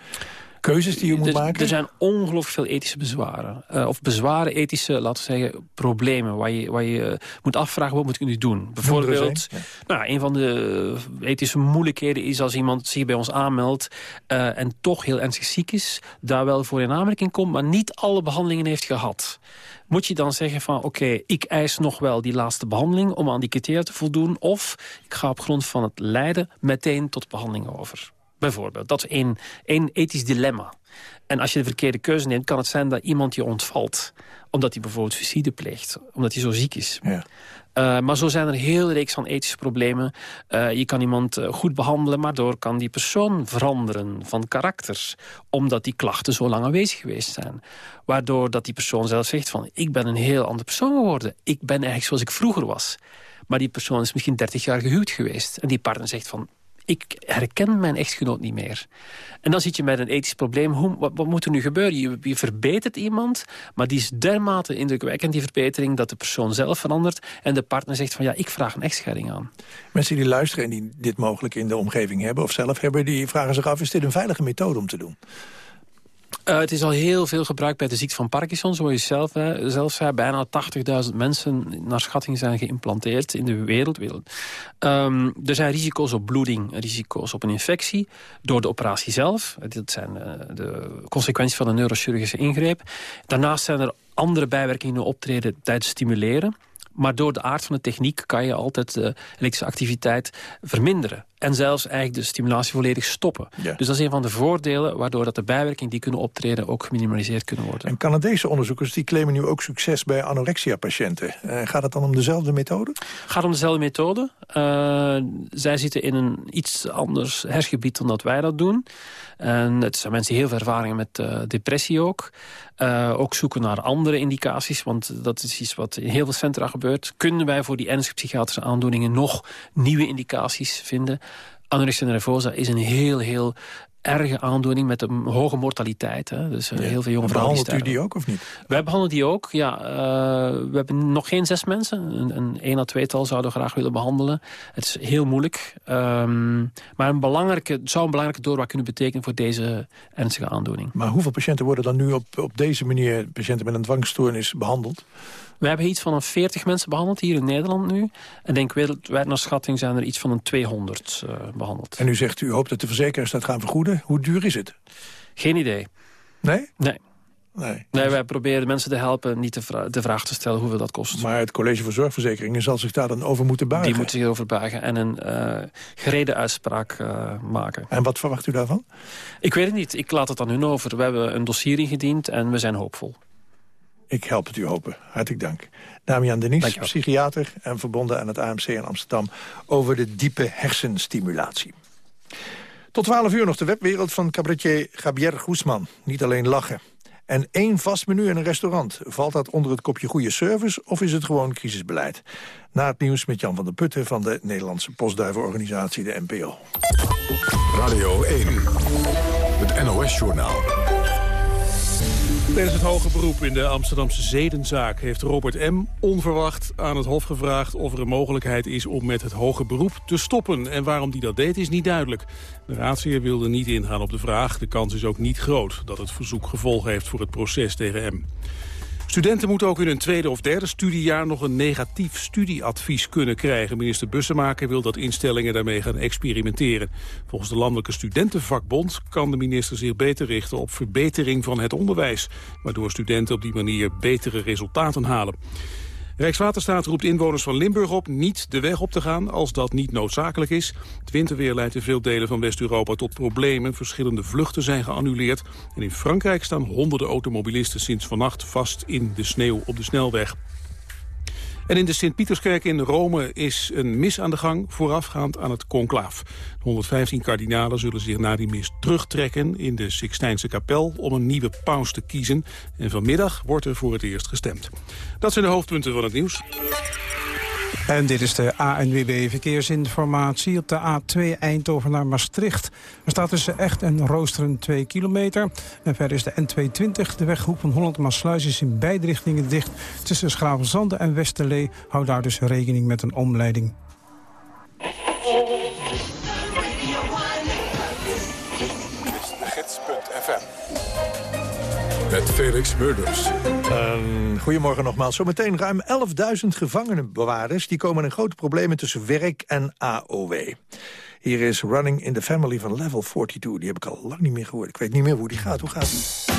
keuzes die je moet maken? Er zijn ongelooflijk veel ethische bezwaren. Uh, of bezwaren, ethische, laten we zeggen, problemen... waar je, waar je moet afvragen, wat moet ik nu doen? Bijvoorbeeld, een, nou, een van de ethische moeilijkheden is... als iemand zich bij ons aanmeldt uh, en toch heel ernstig ziek is... daar wel voor in aanmerking komt, maar niet alle behandelingen heeft gehad moet je dan zeggen van oké, ik eis nog wel die laatste behandeling om aan die criteria te voldoen. Of ik ga op grond van het lijden meteen tot behandeling over. Bijvoorbeeld, dat is één, één ethisch dilemma. En als je de verkeerde keuze neemt, kan het zijn dat iemand je ontvalt. Omdat hij bijvoorbeeld suicide pleegt. Omdat hij zo ziek is. Ja. Uh, maar zo zijn er heel reeks van ethische problemen. Uh, je kan iemand uh, goed behandelen, maar door kan die persoon veranderen van karakter. Omdat die klachten zo lang aanwezig geweest zijn. Waardoor dat die persoon zelf zegt van... ik ben een heel andere persoon geworden. Ik ben eigenlijk zoals ik vroeger was. Maar die persoon is misschien 30 jaar gehuwd geweest. En die partner zegt van ik herken mijn echtgenoot niet meer. En dan zit je met een ethisch probleem. Hoe, wat, moet er nu gebeuren? Je, je, verbetert iemand, maar die is dermate indrukwekkend, die verbetering... dat de persoon zelf verandert en de partner zegt van... ja, ik vraag een echtscheiding aan. Mensen die luisteren en die dit mogelijk in de omgeving hebben... of zelf hebben, die vragen zich af, is dit een veilige methode om te doen? Uh, het is al heel veel gebruikt bij de ziekte van Parkinson, zoals je zelf, hè, zei. Bijna 80.000 mensen naar schatting zijn geïmplanteerd in de wereld. Um, er zijn risico's op bloeding, risico's op een infectie door de operatie zelf. Dat zijn uh, de consequenties van een neurochirurgische ingreep. Daarnaast zijn er andere bijwerkingen optreden tijdens stimuleren. Maar door de aard van de techniek kan je altijd de elektrische activiteit verminderen. En zelfs eigenlijk de stimulatie volledig stoppen. Dus dat is een van de voordelen waardoor dat de bijwerkingen die kunnen optreden ook geminimaliseerd kunnen worden. En Canadese onderzoekers die claimen nu ook succes bij anorexia-patiënten. Uh, gaat het dan om dezelfde methode? gaat om dezelfde methode. Uh, zij zitten in een iets anders hersengebied dan dat wij dat doen. En het zijn mensen die heel veel ervaring met uh, depressie ook. ook zoeken naar andere indicaties, want dat is iets wat in heel veel centra gebeurt. Kunnen wij voor die ernstige psychiatrische aandoeningen nog nieuwe indicaties vinden? Anorexia nervosa is een heel, heel erge aandoening met een hoge mortaliteit. Hè. Dus uh, heel veel jonge vrouwen Behandelt u die ook of niet? Wij behandelen die ook, ja. Uh, we hebben nog geen zes mensen. Een, een één à tweetal zouden we graag willen behandelen. Het is heel moeilijk. Um, maar een belangrijke, het zou een belangrijke doorbraak kunnen betekenen... voor deze ernstige aandoening. Maar hoeveel patiënten worden dan nu op, op deze manier... patiënten met een dwangstoornis behandeld? We hebben iets van een 40 mensen behandeld hier in Nederland nu. En denk wereldwijd naar schatting zijn er iets van een 200 uh, eh, behandeld. En u zegt, u hoopt dat de verzekeraars dat gaan vergoeden. Hoe duur is het? Geen idee. Nee? Nee. Nee. nee, wij proberen mensen te helpen niet de, vra de, vraag te stellen hoeveel dat kost. Maar het College voor Zorgverzekeringen zal zich daar dan over moeten buigen? Die moeten zich over buigen en een uh, gereden uitspraak uh, maken. En wat verwacht u daarvan? Ik weet het niet. Ik laat het aan hun over. We hebben een dossier ingediend en we zijn hoopvol. Ik help het u hopen. Hartelijk dank. Damian Denis, psychiater en verbonden aan het AMC in Amsterdam... over de diepe hersenstimulatie. Tot Tot 12 uur nog de webwereld van cabaretier Javier Guzman. Niet alleen lachen. En één vast menu in een restaurant. Valt dat onder het kopje goede service of is het gewoon crisisbeleid? Na het nieuws met Jan van der Putten van de Nederlandse postduivenorganisatie, de NPO. Radio 1, het NOS-journaal. Tijdens het hoge beroep in de Amsterdamse zedenzaak heeft Robert M. onverwacht aan het Hof gevraagd of er een mogelijkheid is om met het hoge beroep te stoppen. En waarom die dat deed is niet duidelijk. De raadsheer wilde niet ingaan op de vraag. De kans is ook niet groot dat het verzoek gevolgen heeft voor het proces tegen M. Studenten moeten ook in hun tweede of derde studiejaar nog een negatief studieadvies kunnen krijgen. Minister Bussemaker wil dat instellingen daarmee gaan experimenteren. Volgens de Landelijke Studentenvakbond kan de minister zich beter richten op verbetering van het onderwijs. Waardoor studenten op die manier betere resultaten halen. Rijkswaterstaat roept inwoners van Limburg op niet de weg op te gaan als dat niet noodzakelijk is. Het winterweer leidt in veel delen van West-Europa tot problemen. Verschillende vluchten zijn geannuleerd. En in Frankrijk staan honderden automobilisten sinds vannacht vast in de sneeuw op de snelweg. En in de Sint-Pieterskerk in Rome is een mis aan de gang voorafgaand aan het conclaaf. De 115 kardinalen zullen zich na die mis terugtrekken in de Sixtijnse kapel om een nieuwe paus te kiezen. En vanmiddag wordt er voor het eerst gestemd. Dat zijn de hoofdpunten van het nieuws. En dit is de ANWB Verkeersinformatie op de A2 Eindhoven naar Maastricht. Er staat tussen Echt en Roosteren 2 kilometer. En verder is de N220, de weghoek van Holland-Maasluis... is in beide richtingen dicht. Tussen Schravenzande en Westerlee hou daar dus rekening met een omleiding. met Felix Murders. Um, goedemorgen nogmaals. Zometeen ruim 11.000 gevangenenbewaarders... die komen in grote problemen tussen werk en AOW. Hier is Running in the Family van Level 42. Die heb ik al lang niet meer gehoord. Ik weet niet meer hoe die gaat. Hoe gaat die?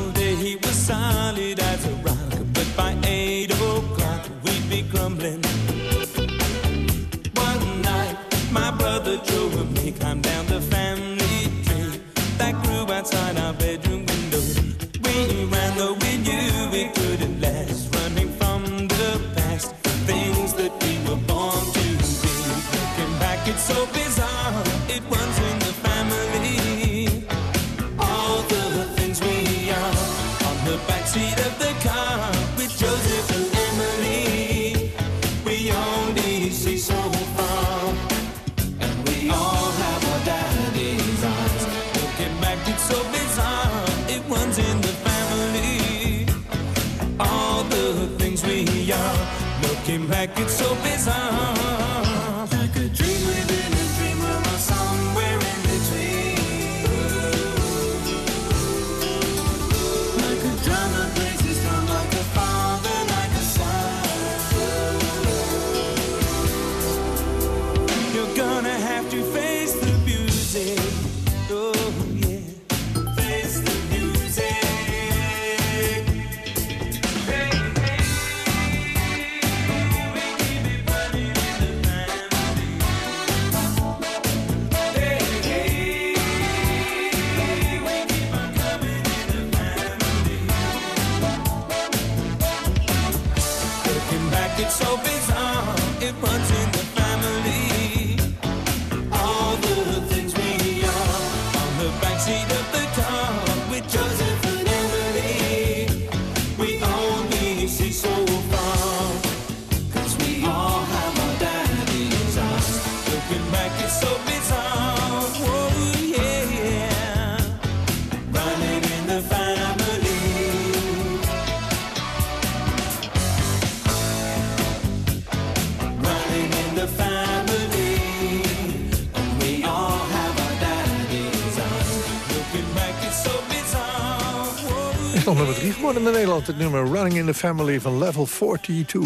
in Nederland. Het nummer Running in the Family van Level 42.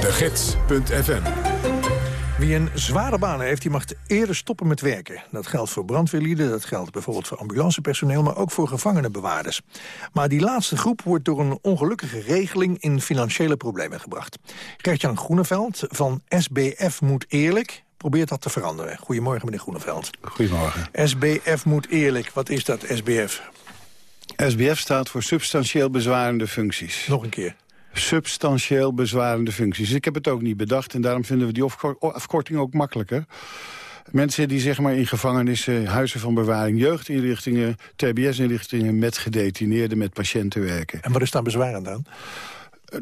De Gids.fm Wie een zware baan heeft, die mag eerder stoppen met werken. Dat geldt voor brandweerlieden, dat geldt bijvoorbeeld voor ambulancepersoneel... maar ook voor gevangenenbewaarders. Maar die laatste groep wordt door een ongelukkige regeling... in financiële problemen gebracht. Gertjan Groeneveld van SBF Moet Eerlijk probeert dat te veranderen. Goedemorgen, meneer Groeneveld. Goedemorgen. SBF Moet Eerlijk, wat is dat, SBF? SBF staat voor substantieel bezwarende functies. Nog een keer. Substantieel bezwarende functies. Ik heb het ook niet bedacht en daarom vinden we die afkorting ook makkelijker. Mensen die zeg maar in gevangenissen, huizen van bewaring, jeugdinrichtingen, tbs-inrichtingen met gedetineerden, met patiënten werken. En wat is daar bezwarend aan?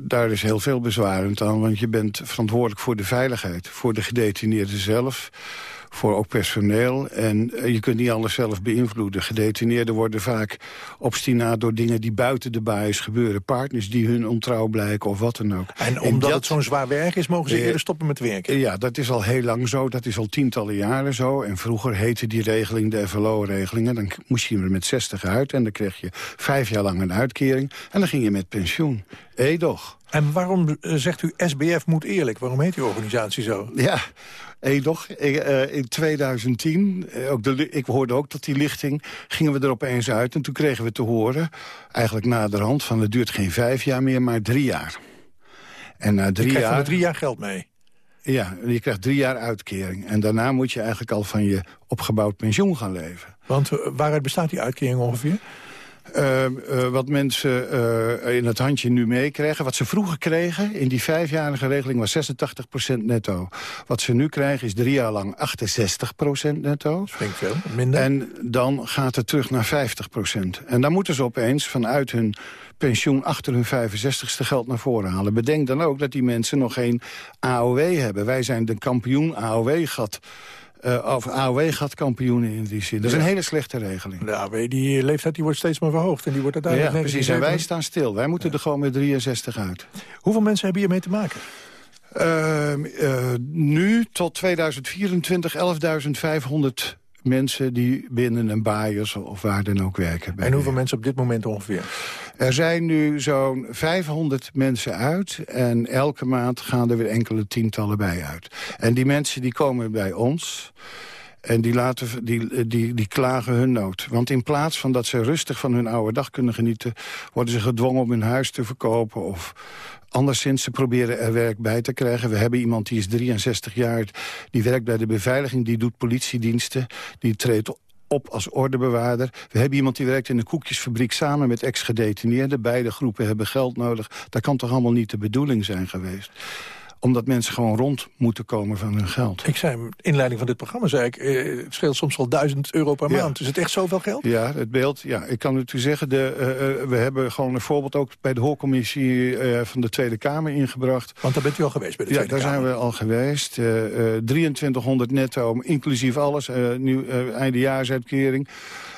Daar is heel veel bezwarend aan, want je bent verantwoordelijk voor de veiligheid. Voor de gedetineerden zelf, voor ook personeel. En eh, je kunt niet alles zelf beïnvloeden. Gedetineerden worden vaak obstinaat door dingen die buiten de baas gebeuren. Partners die hun ontrouw blijken of wat dan ook. En omdat het zo'n zwaar werk is, mogen ze eerder stoppen met werken? Ja, dat is al heel lang zo. Dat is al tientallen jaren zo. En vroeger heette die regeling de FLO-regelingen. Dan moest je er met 60 uit en dan kreeg je vijf jaar lang een uitkering. En dan ging je met pensioen. Edoch. En waarom eh, zegt u SBF moet eerlijk? Waarom heet die organisatie zo? Ja, Edoch. Ik, eh, in 2010, eh, ook de, ik hoorde ook dat die lichting, gingen we er opeens uit. En toen kregen we te horen, eigenlijk naderhand, van het duurt geen vijf jaar meer, maar drie jaar. En na Je drie krijgt van jaar... de drie jaar geld mee. Ja, je krijgt drie jaar uitkering. En daarna moet je eigenlijk al van je opgebouwd pensioen gaan leven. Want eh, waaruit bestaat die uitkering ongeveer? Uh, uh, wat mensen uh, in het handje nu meekrijgen. Wat ze vroeger kregen in die vijfjarige regeling was 86% netto. Wat ze nu krijgen is drie jaar lang 68% netto. Dat ik veel, minder. En dan gaat het terug naar 50%. En dan moeten ze opeens vanuit hun pensioen achter hun 65ste geld naar voren halen. Bedenk dan ook dat die mensen nog geen AOW hebben. Wij zijn de kampioen AOW-gat. Uh, of AOW-gatkampioenen in die zin. Dat is een hele slechte regeling. De AOW, die leeftijd die wordt steeds maar verhoogd. En die wordt Ja, uiteindelijk precies. En wij staan stil. Wij moeten er gewoon met 63 uit. Hoeveel mensen hebben hiermee te maken? Uh, uh, nu tot 2024 11.500 mensen die binnen een baaiers of waar dan ook werken. En hoeveel mensen op dit moment ongeveer? Er zijn nu zo'n 500 mensen uit en elke maand gaan er weer enkele tientallen bij uit. En die mensen die komen bij ons... En die, laten, die, die, die klagen hun nood. Want in plaats van dat ze rustig van hun oude dag kunnen genieten... worden ze gedwongen om hun huis te verkopen... of anderszins ze proberen er werk bij te krijgen. We hebben iemand die is 63 jaar, die werkt bij de beveiliging... die doet politiediensten, die treedt op als ordebewaarder. We hebben iemand die werkt in een koekjesfabriek samen met ex-gedetineerden. Beide groepen hebben geld nodig. Dat kan toch allemaal niet de bedoeling zijn geweest? Omdat mensen gewoon rond moeten komen van hun geld. Ik zei, inleiding van dit programma zei ik... Eh, het scheelt soms wel duizend euro per Ja. maand. Is het echt zoveel geld? Ja, het beeld. Ja, ik kan het u zeggen, de, uh, uh, we hebben gewoon een voorbeeld ook bij de hoorcommissie uh, van de Tweede Kamer ingebracht. Want daar bent u al geweest bij de ja, Tweede daar Kamer. zijn we al geweest. Uh, 2300 netto, inclusief alles, nu eindejaarsuitkering.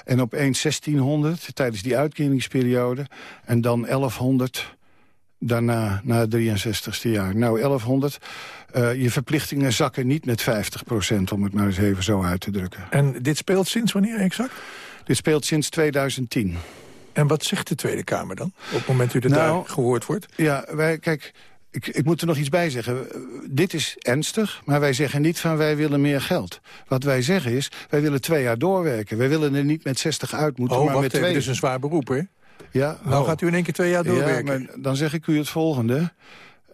En opeens 1600 tijdens die uitkeringsperiode. En dan 1100 daarna, na het 63ste jaar. Nou, 1100. Uh, je verplichtingen zakken niet met 50% om het maar eens even zo uit te drukken. En dit speelt sinds wanneer exact? Dit speelt sinds 2010. En wat zegt de Tweede Kamer dan? Op het moment u dat nou, daar gehoord wordt? Ja, wij, kijk, ik, ik moet er nog iets bij zeggen. Dit is ernstig, maar wij zeggen niet van wij willen meer geld. Wat wij zeggen is, wij willen twee jaar doorwerken. Wij willen er niet met 60 uit moeten, oh, maar wacht met twee. dit is een zwaar beroep, hè? Ja, nou oh. gaat u in één keer twee jaar doorwerken. Ja, maar dan zeg ik u het volgende.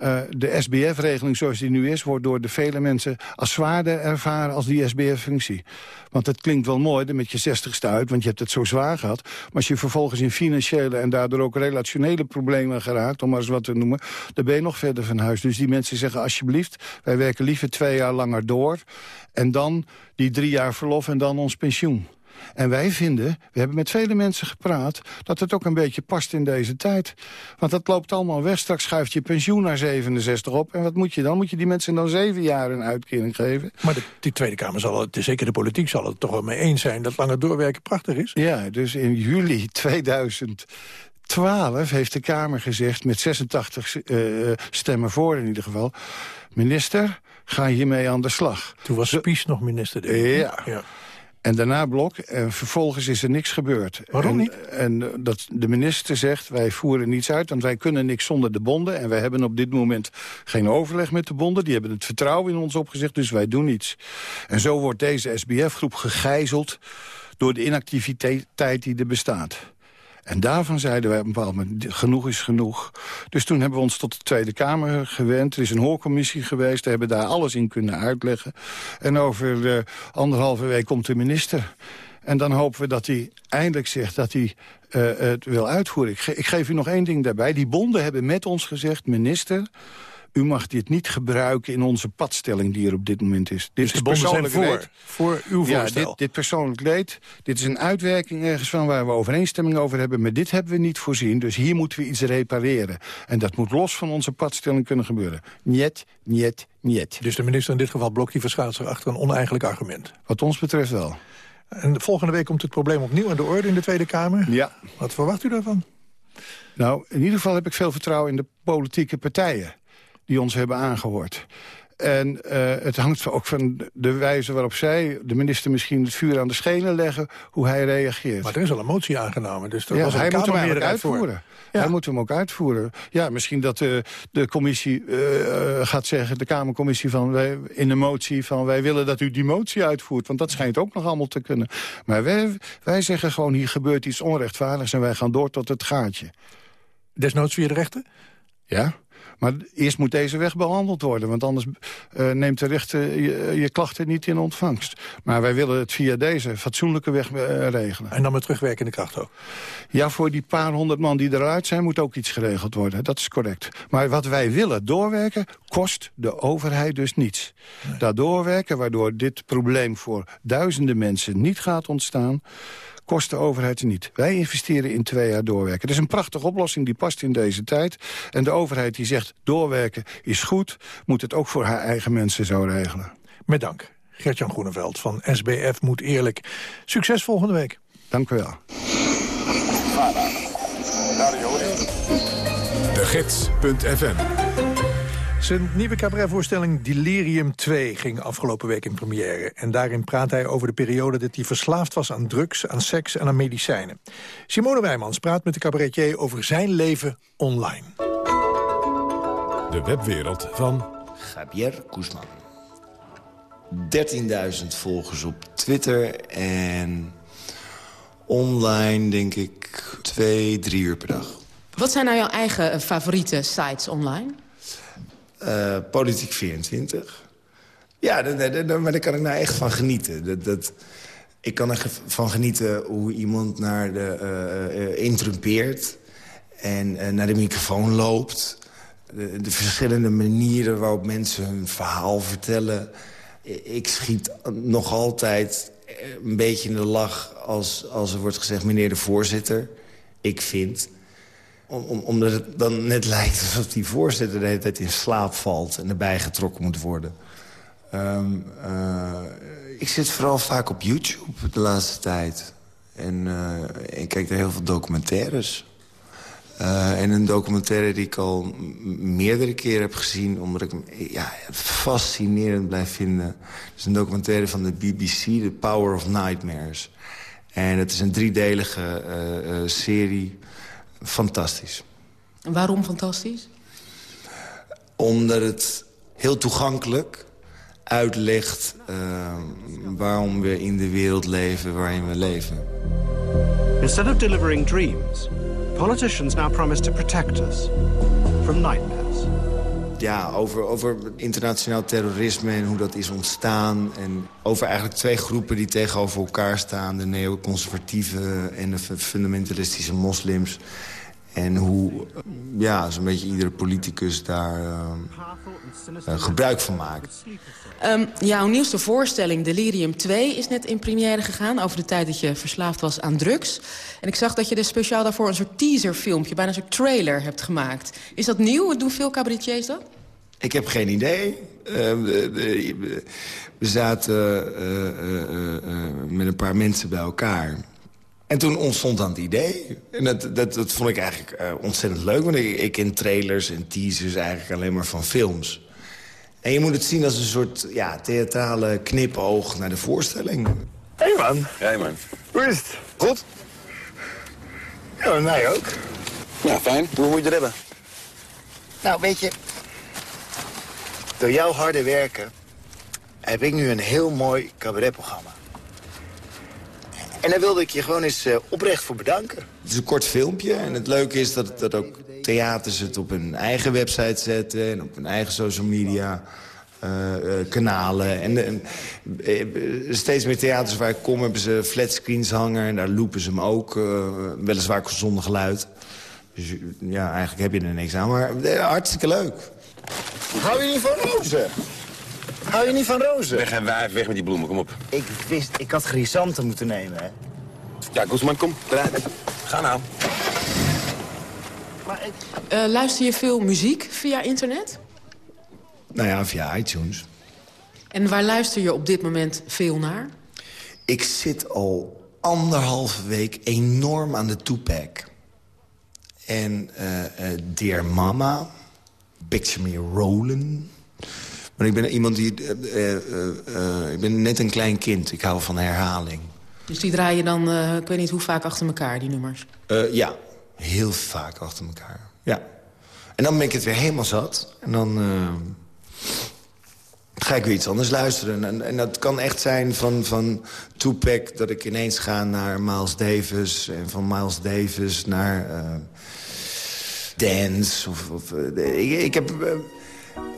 Uh, de SBF-regeling zoals die nu is... wordt door de vele mensen als zwaarder ervaren als die SBF-functie. Want het klinkt wel mooi, met je zestigste uit... want je hebt het zo zwaar gehad. Maar als je vervolgens in financiële en daardoor ook relationele problemen geraakt... om maar eens wat te noemen, dan ben je nog verder van huis. Dus die mensen zeggen alsjeblieft, wij werken liever twee jaar langer door... en dan die drie jaar verlof en dan ons pensioen. En wij vinden, we hebben met vele mensen gepraat... dat het ook een beetje past in deze tijd. Want dat loopt allemaal weg. Straks schuift je pensioen naar 67 op. En wat moet je dan? Moet je die mensen dan zeven jaar een uitkering geven? Maar de, die Tweede Kamer zal het, zeker de politiek zal het toch wel mee eens zijn... dat langer doorwerken prachtig is? Ja, dus in juli 2000... 12 heeft de Kamer gezegd, met 86 uh, stemmen voor in ieder geval... minister, ga hiermee aan de slag. Toen was Spies nog minister. Ja. ja. En daarna blok. En vervolgens is er niks gebeurd. Waarom en, niet? En eh, dat de minister zegt, wij voeren niets uit... want wij kunnen niks zonder de bonden. En wij hebben op dit moment geen overleg met de bonden. Die hebben het vertrouwen in ons opgezegd, dus wij doen niets. En zo wordt deze SBF-groep gegijzeld... door de inactiviteit die er bestaat. En daarvan zeiden wij op een bepaald moment, genoeg is genoeg. Dus toen hebben we ons tot de Tweede Kamer gewend. Er is een hoorcommissie geweest, we hebben daar alles in kunnen uitleggen. En over uh, anderhalve week komt de minister. En dan hopen we dat hij eindelijk zegt dat hij uh, het wil uitvoeren. Ik geef u nog één ding daarbij. Die bonden hebben met ons gezegd, minister... U mag dit niet gebruiken in onze padstelling die er op dit moment is. Dit dus is zijn voor, leed. voor uw ja, voorstel? Dit, dit persoonlijk leed. Dit is een uitwerking ergens van waar we overeenstemming over hebben. Maar dit hebben we niet voorzien. Dus hier moeten we iets repareren. En dat moet los van onze padstelling kunnen gebeuren. Niet, niet, niet. Dus de minister in dit geval Blok die verschuilt zich achter een oneigenlijk argument? Wat ons betreft wel. En de volgende week komt het probleem opnieuw aan de orde in de Tweede Kamer? Ja. Wat verwacht u daarvan? Nou, in ieder geval heb ik veel vertrouwen in de politieke partijen die ons hebben aangehoord. En uh, het hangt ook van de wijze waarop zij, de minister misschien het vuur aan de schenen leggen, hoe hij reageert. Maar er is al een motie aangenomen, dus er ja, was een hij moet hem eigenlijk uitvoeren. Ja. Hij moet hem ook uitvoeren. Ja, misschien dat de, de commissie uh, gaat zeggen, de Kamercommissie van wij, in de motie van wij willen dat u die motie uitvoert. Want dat schijnt ook nog allemaal te kunnen. Maar wij, wij zeggen gewoon hier gebeurt iets onrechtvaardigs en wij gaan door tot het gaatje. Desnoods via de rechter? Ja. Maar eerst moet deze weg behandeld worden. Want anders uh, neemt de rechter je, je, klachten niet in ontvangst. Maar wij willen het via deze fatsoenlijke weg uh, regelen. En dan met terugwerkende kracht ook? Ja, voor die paar honderd man die eruit zijn... moet ook iets geregeld worden. Dat is correct. Maar wat wij willen doorwerken, kost de overheid dus niets. Nee. Daar doorwerken, waardoor dit probleem voor duizenden mensen niet gaat ontstaan kost de overheid niet. Wij investeren in twee jaar doorwerken. Het is een prachtige oplossing, die past in deze tijd. En de overheid die zegt doorwerken is goed... moet het ook voor haar eigen mensen zo regelen. Met dank. Gert-Jan Groeneveld van SBF Moet Eerlijk. Succes volgende week. Dank u wel. De Gids.fm zijn nieuwe cabaretvoorstelling Delirium 2 ging afgelopen week in première. En daarin praat hij over de periode dat hij verslaafd was aan drugs, aan seks en aan medicijnen. Simone Wijmans praat met de cabaretier over zijn leven online. De webwereld van... Javier Guzman. 13.000 volgers op Twitter en online denk ik twee, drie uur per dag. Wat zijn nou jouw eigen favoriete sites online? Uh, Politiek 24. Ja, maar daar kan ik nou echt van genieten. Dat, dat, ik kan ervan genieten hoe iemand naar de, uh, intrumpeert... en naar de microfoon loopt. De, de, verschillende manieren waarop mensen hun verhaal vertellen. Ik schiet nog altijd een beetje in de lach als, als er wordt gezegd... meneer de voorzitter, ik vind... Om, om, omdat het dan net lijkt alsof die voorzitter de hele tijd in slaap valt... en erbij getrokken moet worden. Um, uh, ik zit vooral vaak op YouTube de laatste tijd. En uh, ik kijk naar heel veel documentaires. Uh, en een documentaire die ik al meerdere keren heb gezien... omdat ik ja, het fascinerend blijf vinden. Het is een documentaire van de BBC, The Power of Nightmares. En het is een driedelige serie fantastisch. En waarom fantastisch? Omdat het heel toegankelijk uitlegt uh, waarom we in de wereld leven waarin we leven. Instead of delivering dreams, politicians now promise to protect us from nightmares. Ja, over, over internationaal terrorisme en hoe dat is ontstaan. En over eigenlijk twee groepen die tegenover elkaar staan. De neoconservatieve en de fundamentalistische moslims. En hoe ja, zo'n beetje iedere politicus daar uh, uh, gebruik van maakt. Um, jouw nieuwste voorstelling, Delirium 2, is net in première gegaan... over de tijd dat je verslaafd was aan drugs. En ik zag dat je er speciaal daarvoor een soort teaserfilmpje... bijna een soort trailer hebt gemaakt. Is dat nieuw? Doen veel cabaretiers dat? Ik heb geen idee. Uh, we, we, we, zaten met een paar mensen bij elkaar... En toen ontstond dan het idee. En dat, dat, dat vond ik eigenlijk uh, ontzettend leuk. Want ik, ik ken trailers en teasers eigenlijk alleen maar van films. En je moet het zien als een soort ja, theatrale knipoog naar de voorstelling. Hey man. Hey man. Hoe is het? Goed? Ja, met mij ook. Ja, fijn. Hoe moet je het hebben? Nou, weet je... Door jouw harde werken heb ik nu een heel mooi cabaretprogramma. En daar wilde ik je gewoon eens eh, oprecht voor bedanken. Het is een kort filmpje en het leuke is dat, dat ook theaters het op hun eigen website zetten... en op hun eigen social media eh, eh, kanalen. En, en steeds meer theaters waar ik kom hebben ze flatscreens hangen... en daar loopen ze hem ook, eh, weliswaar zonder geluid. Dus ja, eigenlijk heb je er niks aan, maar hartstikke leuk. Hou je niet van rozen? Hou je niet van rozen? Weg en wijf, weg met die bloemen, kom op. Ik wist, ik had chrysanten moeten nemen, hè. Ja, Guzman, kom. Eruit. Ga nou. Eh, luister je veel muziek via internet? Nou ja, via iTunes. En waar luister je op dit moment veel naar? Ik zit al anderhalve week enorm aan de Tupac. En eh eh Dear Mama, Picture Me Rollin'. Maar ik ben iemand die... eh, eh, eh, ik ben net een klein kind. Ik hou van herhaling. Dus die draai je dan, ik weet niet hoe vaak achter elkaar, die nummers. Ja, heel vaak achter elkaar. Ja. En dan ben ik het weer helemaal zat. En dan ga ik weer iets anders luisteren. En, en dat kan echt zijn van, van Tupac... dat ik ineens ga naar Miles Davis. En van Miles Davis naar dance. Of, of, ik, ik heb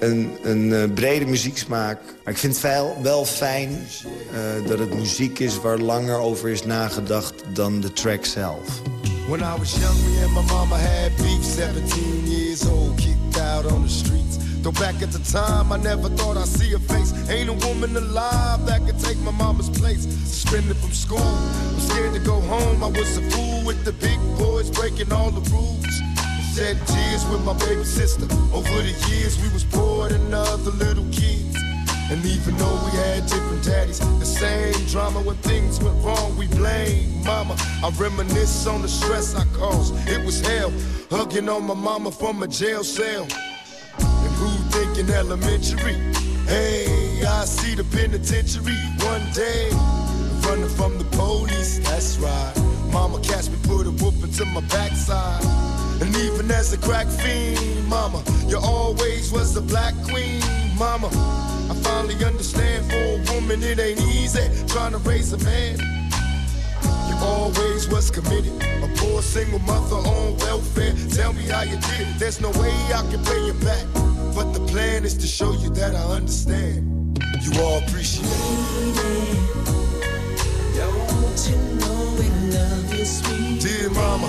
een, een eh, brede muzieksmaak. Maar ik vind het wel, fijn eh, dat het muziek is... waar langer over is nagedacht dan de track zelf. When I was young, me and my mama had beef, 17 years old, kicked out on the streets. Though back at the time, I never thought I'd see her face. Ain't a woman alive that could take my mama's place. Suspended from school, I'm scared to go home. I was a fool with the big boys, breaking all the rules. Shed tears with my baby sister. Over the years, we was poor than other little kids. And even though we had different daddies, the same drama when things went wrong, we blame mama. I reminisce on the stress I caused. It was hell, hugging on my mama from a jail cell. And who thinking elementary? Hey, I see the penitentiary one day. Running from the police, that's right. Mama catch me, put a whooping to my backside. And even as a crack fiend, mama, you always was the black queen, mama. I finally understand for a woman it ain't easy trying to raise a man. You always was committed, a poor single mother on welfare. Tell me how you did it. There's no way I can pay you back, but the plan is to show you that I understand. You all appreciate it. Don't you know we love you, sweet Dear mama,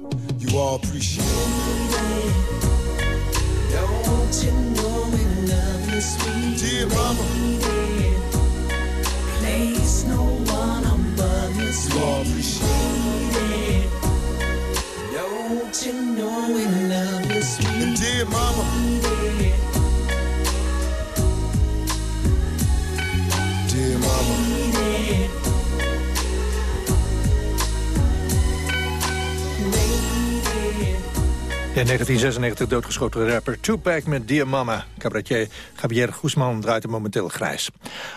You all appreciate it. Dear mama, Place no one above you, you all appreciate Don't you know we love you, sweet And dear mama, dear mama. In 1996 doodgeschoten rapper Tupac met Dear Mama. Cabaretier Javier Guzman draait hem momenteel grijs.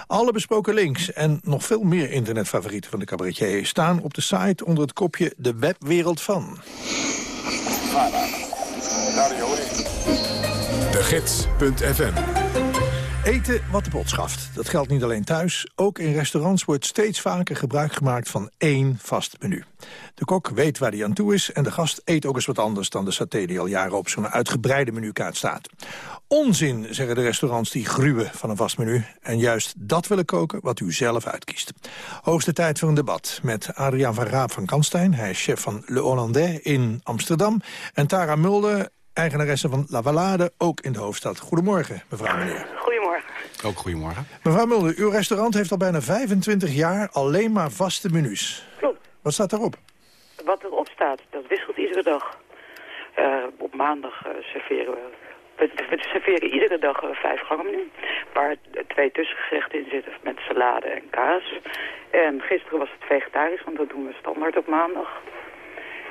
Alle besproken links en nog veel meer internetfavorieten van de cabaretier... staan op de site onder het kopje De Webwereld van. De Gids.fm Eten wat de pot schaft. Dat geldt niet alleen thuis. Ook in restaurants wordt steeds vaker gebruik gemaakt van één vast menu. De kok weet waar hij aan toe is... en de gast eet ook eens wat anders dan de saté die al jaren op zo'n uitgebreide menukaart staat. Onzin, zeggen de restaurants die gruwen van een vast menu. En juist dat willen koken wat u zelf uitkiest. Hoogste tijd voor een debat met Adriaan van Raap van Kanstein. Hij is chef van Le Hollandais in Amsterdam. En Tara Mulder, eigenaresse van La Valade, ook in de hoofdstad. Goedemorgen, mevrouw en meneer. Ook goedemorgen. Mevrouw Mulder, uw restaurant heeft al bijna 25 jaar alleen maar vaste menus. Klopt. Wat staat daarop? Wat erop staat, dat wisselt iedere dag. Eh, op maandag eh, serveren we... We, we serveren iedere dag een vijf gangen menu. Waar twee tussengerechten in zitten met salade en kaas. En gisteren was het vegetarisch, want dat doen we standaard op maandag.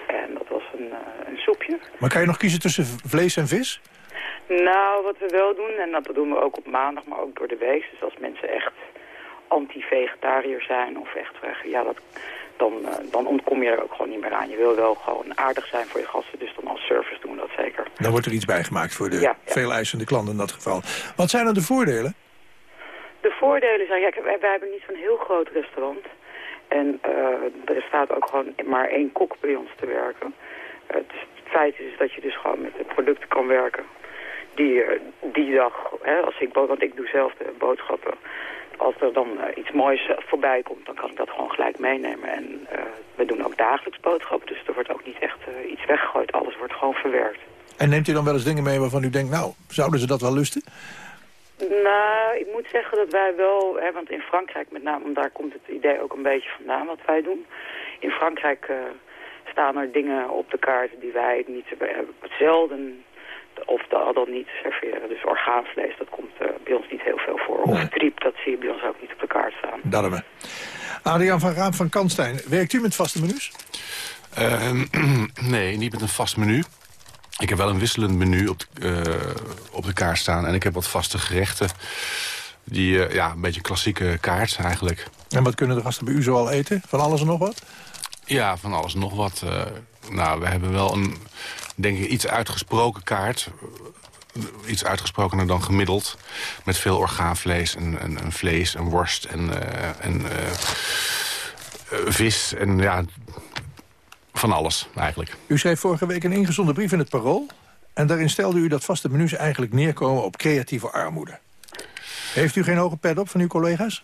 En dat was een, eh, een soepje. Maar kan je nog kiezen tussen vlees en vis? Nou, wat we wel doen, en dat doen we ook op maandag, maar ook door de week. Dus als mensen echt anti-vegetariër zijn of echt zeggen, ja, dat, dan, eh, dan ontkom je er ook gewoon niet meer aan. Je wil wel gewoon aardig zijn voor je gasten, dus dan als service doen we dat zeker. Dan wordt er iets bijgemaakt voor de Ja, ja. veel eisende klanten in dat geval. Wat zijn dan de voordelen? De voordelen zijn, ja, wij hebben niet zo'n heel groot restaurant. En eh, er staat ook gewoon maar één kok bij ons te werken. Eh, dus het feit is dat je dus gewoon met de producten kan werken. Die, die dag, hè, als ik, want ik doe zelf de boodschappen. Als er dan eh, iets moois eh, voorbij komt, dan kan ik dat gewoon gelijk meenemen. En eh, we doen ook dagelijks boodschappen, dus er wordt ook niet echt iets weggegooid. Alles wordt gewoon verwerkt. En neemt u dan wel eens dingen mee waarvan u denkt, nou, zouden ze dat wel lusten? Nou, ik moet zeggen dat wij wel, hè, want in Frankrijk met name, want daar komt het idee ook een beetje vandaan wat wij doen. In Frankrijk staan er dingen op de kaart die wij niet zelden of al dan niet serveren. Dus orgaanvlees, dat komt eh, bij ons niet heel veel voor. Of triep, dat zie je bij ons ook niet op de kaart staan. Darmen. Adriaan van Raam van Kanstein, werkt u met vaste menus? Ehm, nee, niet met een vast menu. Ik heb wel een wisselend menu op de, eh, op de kaart staan. En ik heb wat vaste gerechten. Die, eh, ja, een beetje klassieke kaart eigenlijk. En wat kunnen de gasten bij u zoal eten? Van alles en nog wat? Ja, van alles en nog wat. eh, nou, we hebben wel een, denk ik, iets uitgesproken kaart. Iets uitgesprokener dan gemiddeld. Met veel orgaanvlees en, en, en vlees en worst en, eh, en eh, eh, vis. En ja, van alles eigenlijk. U schreef vorige week een ingezonden brief in het Parool. En daarin stelde u dat vaste menus eigenlijk neerkomen op creatieve armoede. Heeft u geen hoge pet op van uw collega's?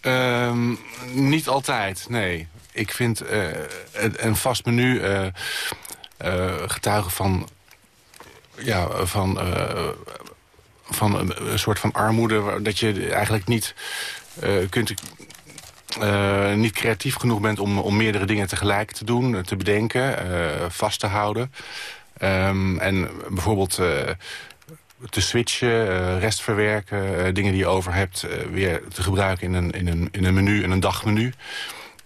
Ehm, niet altijd, nee. Ik vind een, vast menu getuigen van... Ja, van, eh, van een, soort van armoede... dat je eigenlijk niet eh, kunt... eh, niet creatief genoeg bent om, om meerdere dingen tegelijk te doen, te bedenken, eh, vast te houden. Ehm, en bijvoorbeeld eh, te switchen, eh, rest verwerken, eh, dingen die je over hebt... eh, weer te gebruiken in een, in, een, in een menu, in een dagmenu.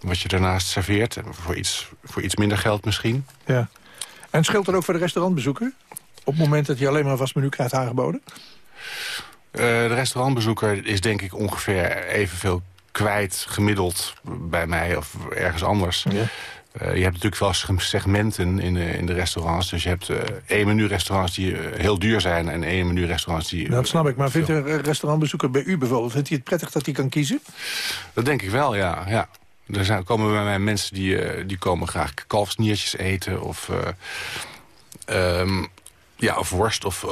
Wat je daarnaast serveert, eh, voor iets, voor iets minder geld misschien. Ja. En scheelt dat ook voor de restaurantbezoeker? Op het moment dat je alleen maar een vast menu krijgt aangeboden? Eh, de restaurantbezoeker is denk ik ongeveer evenveel kwijt gemiddeld bij mij of ergens anders. Eh, je hebt natuurlijk wel seg- segmenten in de, in de restaurants. Dus je hebt eh één menu restaurants die heel duur zijn... en één menu restaurants die... Dat snap ik, maar vindt een restaurantbezoeker bij u bijvoorbeeld... vindt hij het prettig dat hij kan kiezen? Dat denk ik wel, ja. ja. Er zijn, komen bij mij mensen die, eh, die komen graag kalfsniertjes eten... of, eh, ehm, ja, of worst of eh,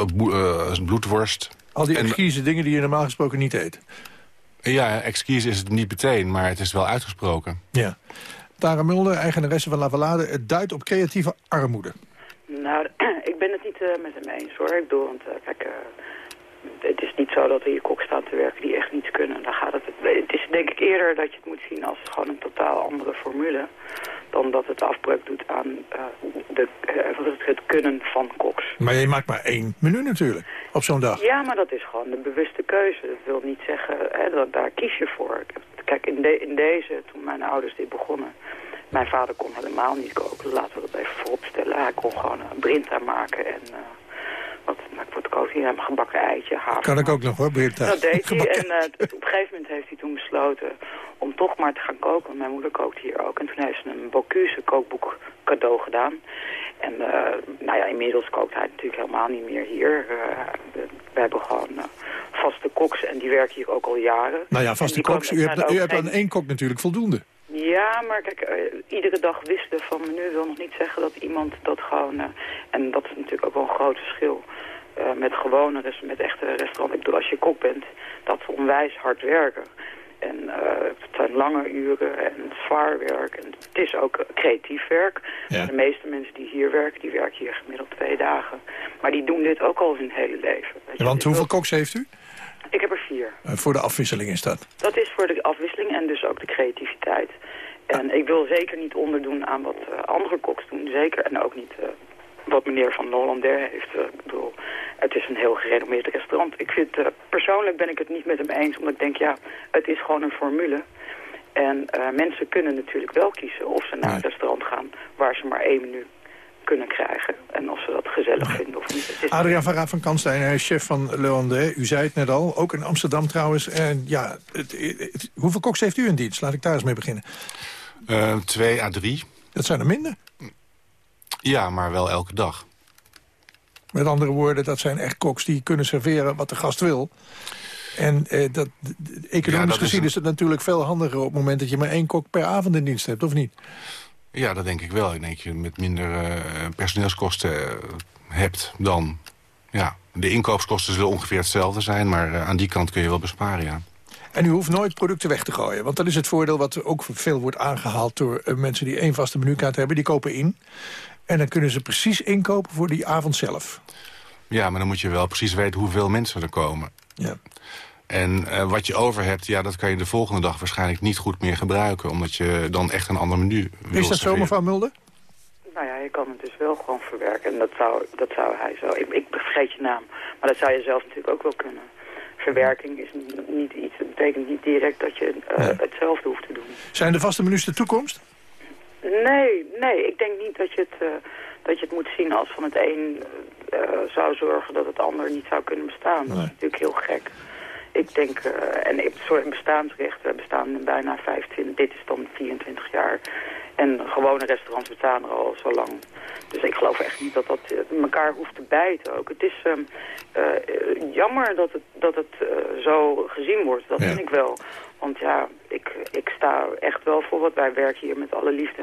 eh, bloedworst. Al die En- exquise dingen die je normaal gesproken niet eet. Ja, excuse is het niet meteen, maar het is wel uitgesproken. Ja. Tara Mulder, eigenaresse van La Valade, het duidt op creatieve armoede. Nou, ik ben het niet eh, met hem eens hoor. Ik bedoel, want eh, kijk, eh, het is niet zo dat er hier koks staan te werken die echt niets kunnen. Dan gaat het, het is denk ik eerder dat je het moet zien als gewoon een totaal andere formule. Dan dat het afbreuk doet aan eh, de, eh, het, kunnen van koks. Maar je maakt maar één menu natuurlijk, op zo'n dag. Ja, maar dat is gewoon de bewuste keuze. Dat wil niet zeggen, hè, dat, daar kies je voor. Kijk, in, de, in deze, toen mijn ouders dit begonnen... Mijn vader kon helemaal niet koken, laten we dat even vooropstellen. Hij kon gewoon een brinta maken en... eh, wat, ik word ook hier een gebakken eitje, haver. Kan ik ook nog hoor, Britta. Dat deed hij en eh, op een gegeven moment heeft hij toen besloten om toch maar te gaan koken. Want mijn moeder kookt hier ook. En toen heeft ze een Bocuse kookboek cadeau gedaan. En eh, nou ja, inmiddels kookt hij natuurlijk helemaal niet meer hier. Eh, we, hebben gewoon vaste koks en die werken hier ook al jaren. Nou ja, vaste koks. U hebt, u hebt aan één kok natuurlijk voldoende. Ja, maar kijk, eh, iedere dag wisselen van menu wil nog niet zeggen dat iemand dat gewoon... eh, en dat is natuurlijk ook wel een groot verschil eh, met gewone, res- met echte restaurants. Ik bedoel, als je kok bent, dat is onwijs hard werken. En het zijn lange uren en zwaar werk. En het is ook creatief werk. De meeste mensen die hier werken, die werken hier gemiddeld twee dagen. Maar die doen dit ook al hun hele leven. Want Dus hoeveel koks heeft u? Ik heb er vier. Eh, voor de afwisseling is dat. Dat is voor de afwisseling en dus ook de creativiteit. En ik wil zeker niet onderdoen aan wat eh, andere koks doen. Zeker. En ook niet eh, wat meneer Van Hollander heeft. Ik bedoel, het is een heel gerenommeerd restaurant. Ik vind, persoonlijk ben ik het niet met hem eens. Omdat ik denk, ja, het is gewoon een formule. En mensen kunnen natuurlijk wel kiezen of ze naar een restaurant gaan... waar ze maar één menu kunnen krijgen. En of ze dat gezellig vinden of niet. Is Adriaan van Raad van Kanstein, hij is chef van Le. U zei het net al, ook in Amsterdam trouwens. En ja, het, het- hoeveel koks heeft u in dienst? Laat ik daar eens mee beginnen. Eh, twee à drie. Dat zijn er minder. Ja, maar wel elke dag. Met andere woorden, dat zijn echt koks die kunnen serveren wat de gast wil. En eh, dat, economisch dat is gezien is het natuurlijk veel handiger... op het moment dat je maar één kok per avond in dienst hebt, of niet? Ja, dat denk ik wel. Ik denk dat je met minder eh, personeelskosten eh, hebt dan... Ja, de inkoopskosten zullen ongeveer hetzelfde zijn... maar eh, aan die kant kun je wel besparen, ja. En u hoeft nooit producten weg te gooien. Want dat is het voordeel wat ook veel wordt aangehaald... door mensen die één vaste menukaart hebben. Die kopen in. En dan kunnen ze precies inkopen voor die avond zelf. Ja, maar dan moet je wel precies weten hoeveel mensen er komen. Ja. En eh, wat je over hebt, ja, dat kan je de volgende dag waarschijnlijk niet goed meer gebruiken. Omdat je dan echt een ander menu wil Is dat zo, mevrouw Mulder? Nou ja, je kan het dus wel gewoon verwerken. En dat zou, dat zou hij zo... Ik, ik vergeet je naam. Maar dat zou je zelf natuurlijk ook wel kunnen. Verwerking is niet iets... Het betekent niet direct dat je eh, hetzelfde hoeft te doen. Zijn de vaste menus de toekomst? Nee, nee. Ik denk niet dat je het, eh, dat je het moet zien als van het een eh, zou zorgen dat het ander niet zou kunnen bestaan. Dat is natuurlijk heel gek. Ik denk, eh, en ik, soort bestaansrechten bestaan bijna 25, dit is dan 24 jaar. En gewone restaurants bestaan er al zo lang. Dus ik geloof echt niet dat dat eh, elkaar hoeft te bijten ook. Het is ehm, eh, jammer dat het, dat het zo gezien wordt, dat vind ik wel. Want ja, ik, ik sta echt wel voor wat wij werken hier met alle liefde.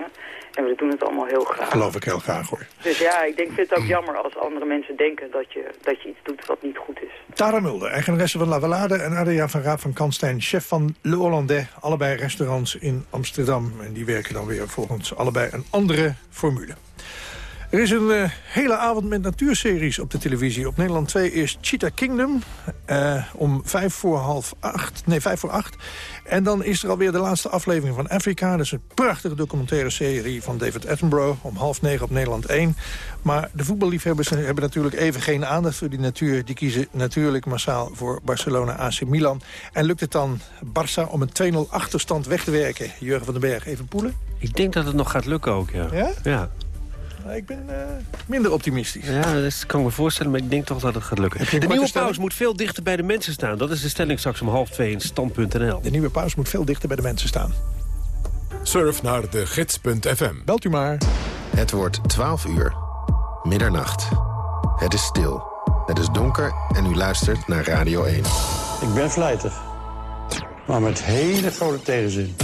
En we doen het allemaal heel graag. Geloof ik heel graag, hoor. Dus ja, ik denk, vind het ook jammer als andere mensen denken dat je, dat je iets doet wat niet goed is. Tara Mulder, eigenaresse van La Valade... en Adriaan van Raad van Kanstein, chef van Le Hollandais. Allebei restaurants in Amsterdam. En die werken dan weer volgens allebei een andere formule. Er is een eh, hele avond met natuurseries op de televisie. Op Nederland 2 is Cheetah Kingdom. eh, om vijf voor half acht. Nee, vijf voor acht. En dan is er alweer de laatste aflevering van Afrika. Dat is een prachtige documentaire serie van David Attenborough. Om half negen op Nederland 1. Maar de voetballiefhebbers hebben natuurlijk even geen aandacht voor die natuur. Die kiezen natuurlijk massaal voor Barcelona AC Milan. En lukt het dan Barça om een 2-0 achterstand weg te werken? Jurgen van den Berg, even poelen? Ik denk dat het nog gaat lukken ook, ja. Ja? Ja, Ik ben eh, minder optimistisch. ja dat kan ik me voorstellen, maar ik denk toch dat het gaat lukken. De nieuwe stelling? paus moet veel dichter bij de mensen staan. Dat is de stelling straks om half twee in stand.nl. De nieuwe paus moet veel dichter bij de mensen staan. Surf naar de gids.fm. Belt u maar. Het wordt 12 uur. Middernacht. Het is stil. Het is donker en u luistert naar Radio 1. Ik ben vlijtig. Maar met hele grote tegenzin.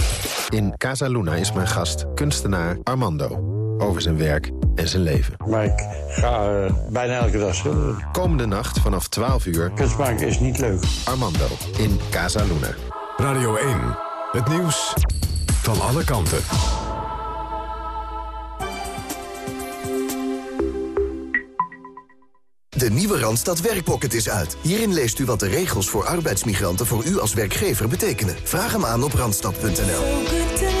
In Casa Luna is mijn gast kunstenaar Armando. Over zijn werk en zijn leven. Maar ik ga eh, bijna elke dag schilderen. Komende nacht vanaf 12 uur... Kunst maken is niet leuk. Armando in Casa Luna. Radio 1. Het nieuws van alle kanten. De nieuwe Randstad Werkpocket is uit. Hierin leest u wat de regels voor arbeidsmigranten voor u als werkgever betekenen. Vraag hem aan op randstad.nl.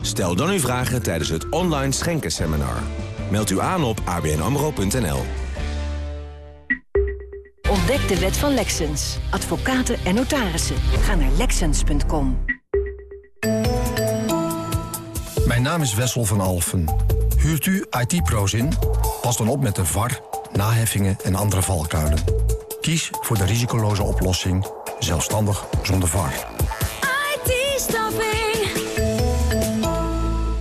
Stel dan uw vragen tijdens het online schenkenseminar. Meld u aan op abnamro.nl. Ontdek de wet van Lexens. Advocaten en notarissen. Ga naar Lexens.com. Mijn naam is Wessel van Alfen. Huurt u IT-pro's in? Pas dan op met de VAR, naheffingen en andere valkuilen. Kies voor de risicoloze oplossing, zelfstandig zonder VAR. IT-staffing.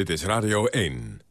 Dit is Radio 1.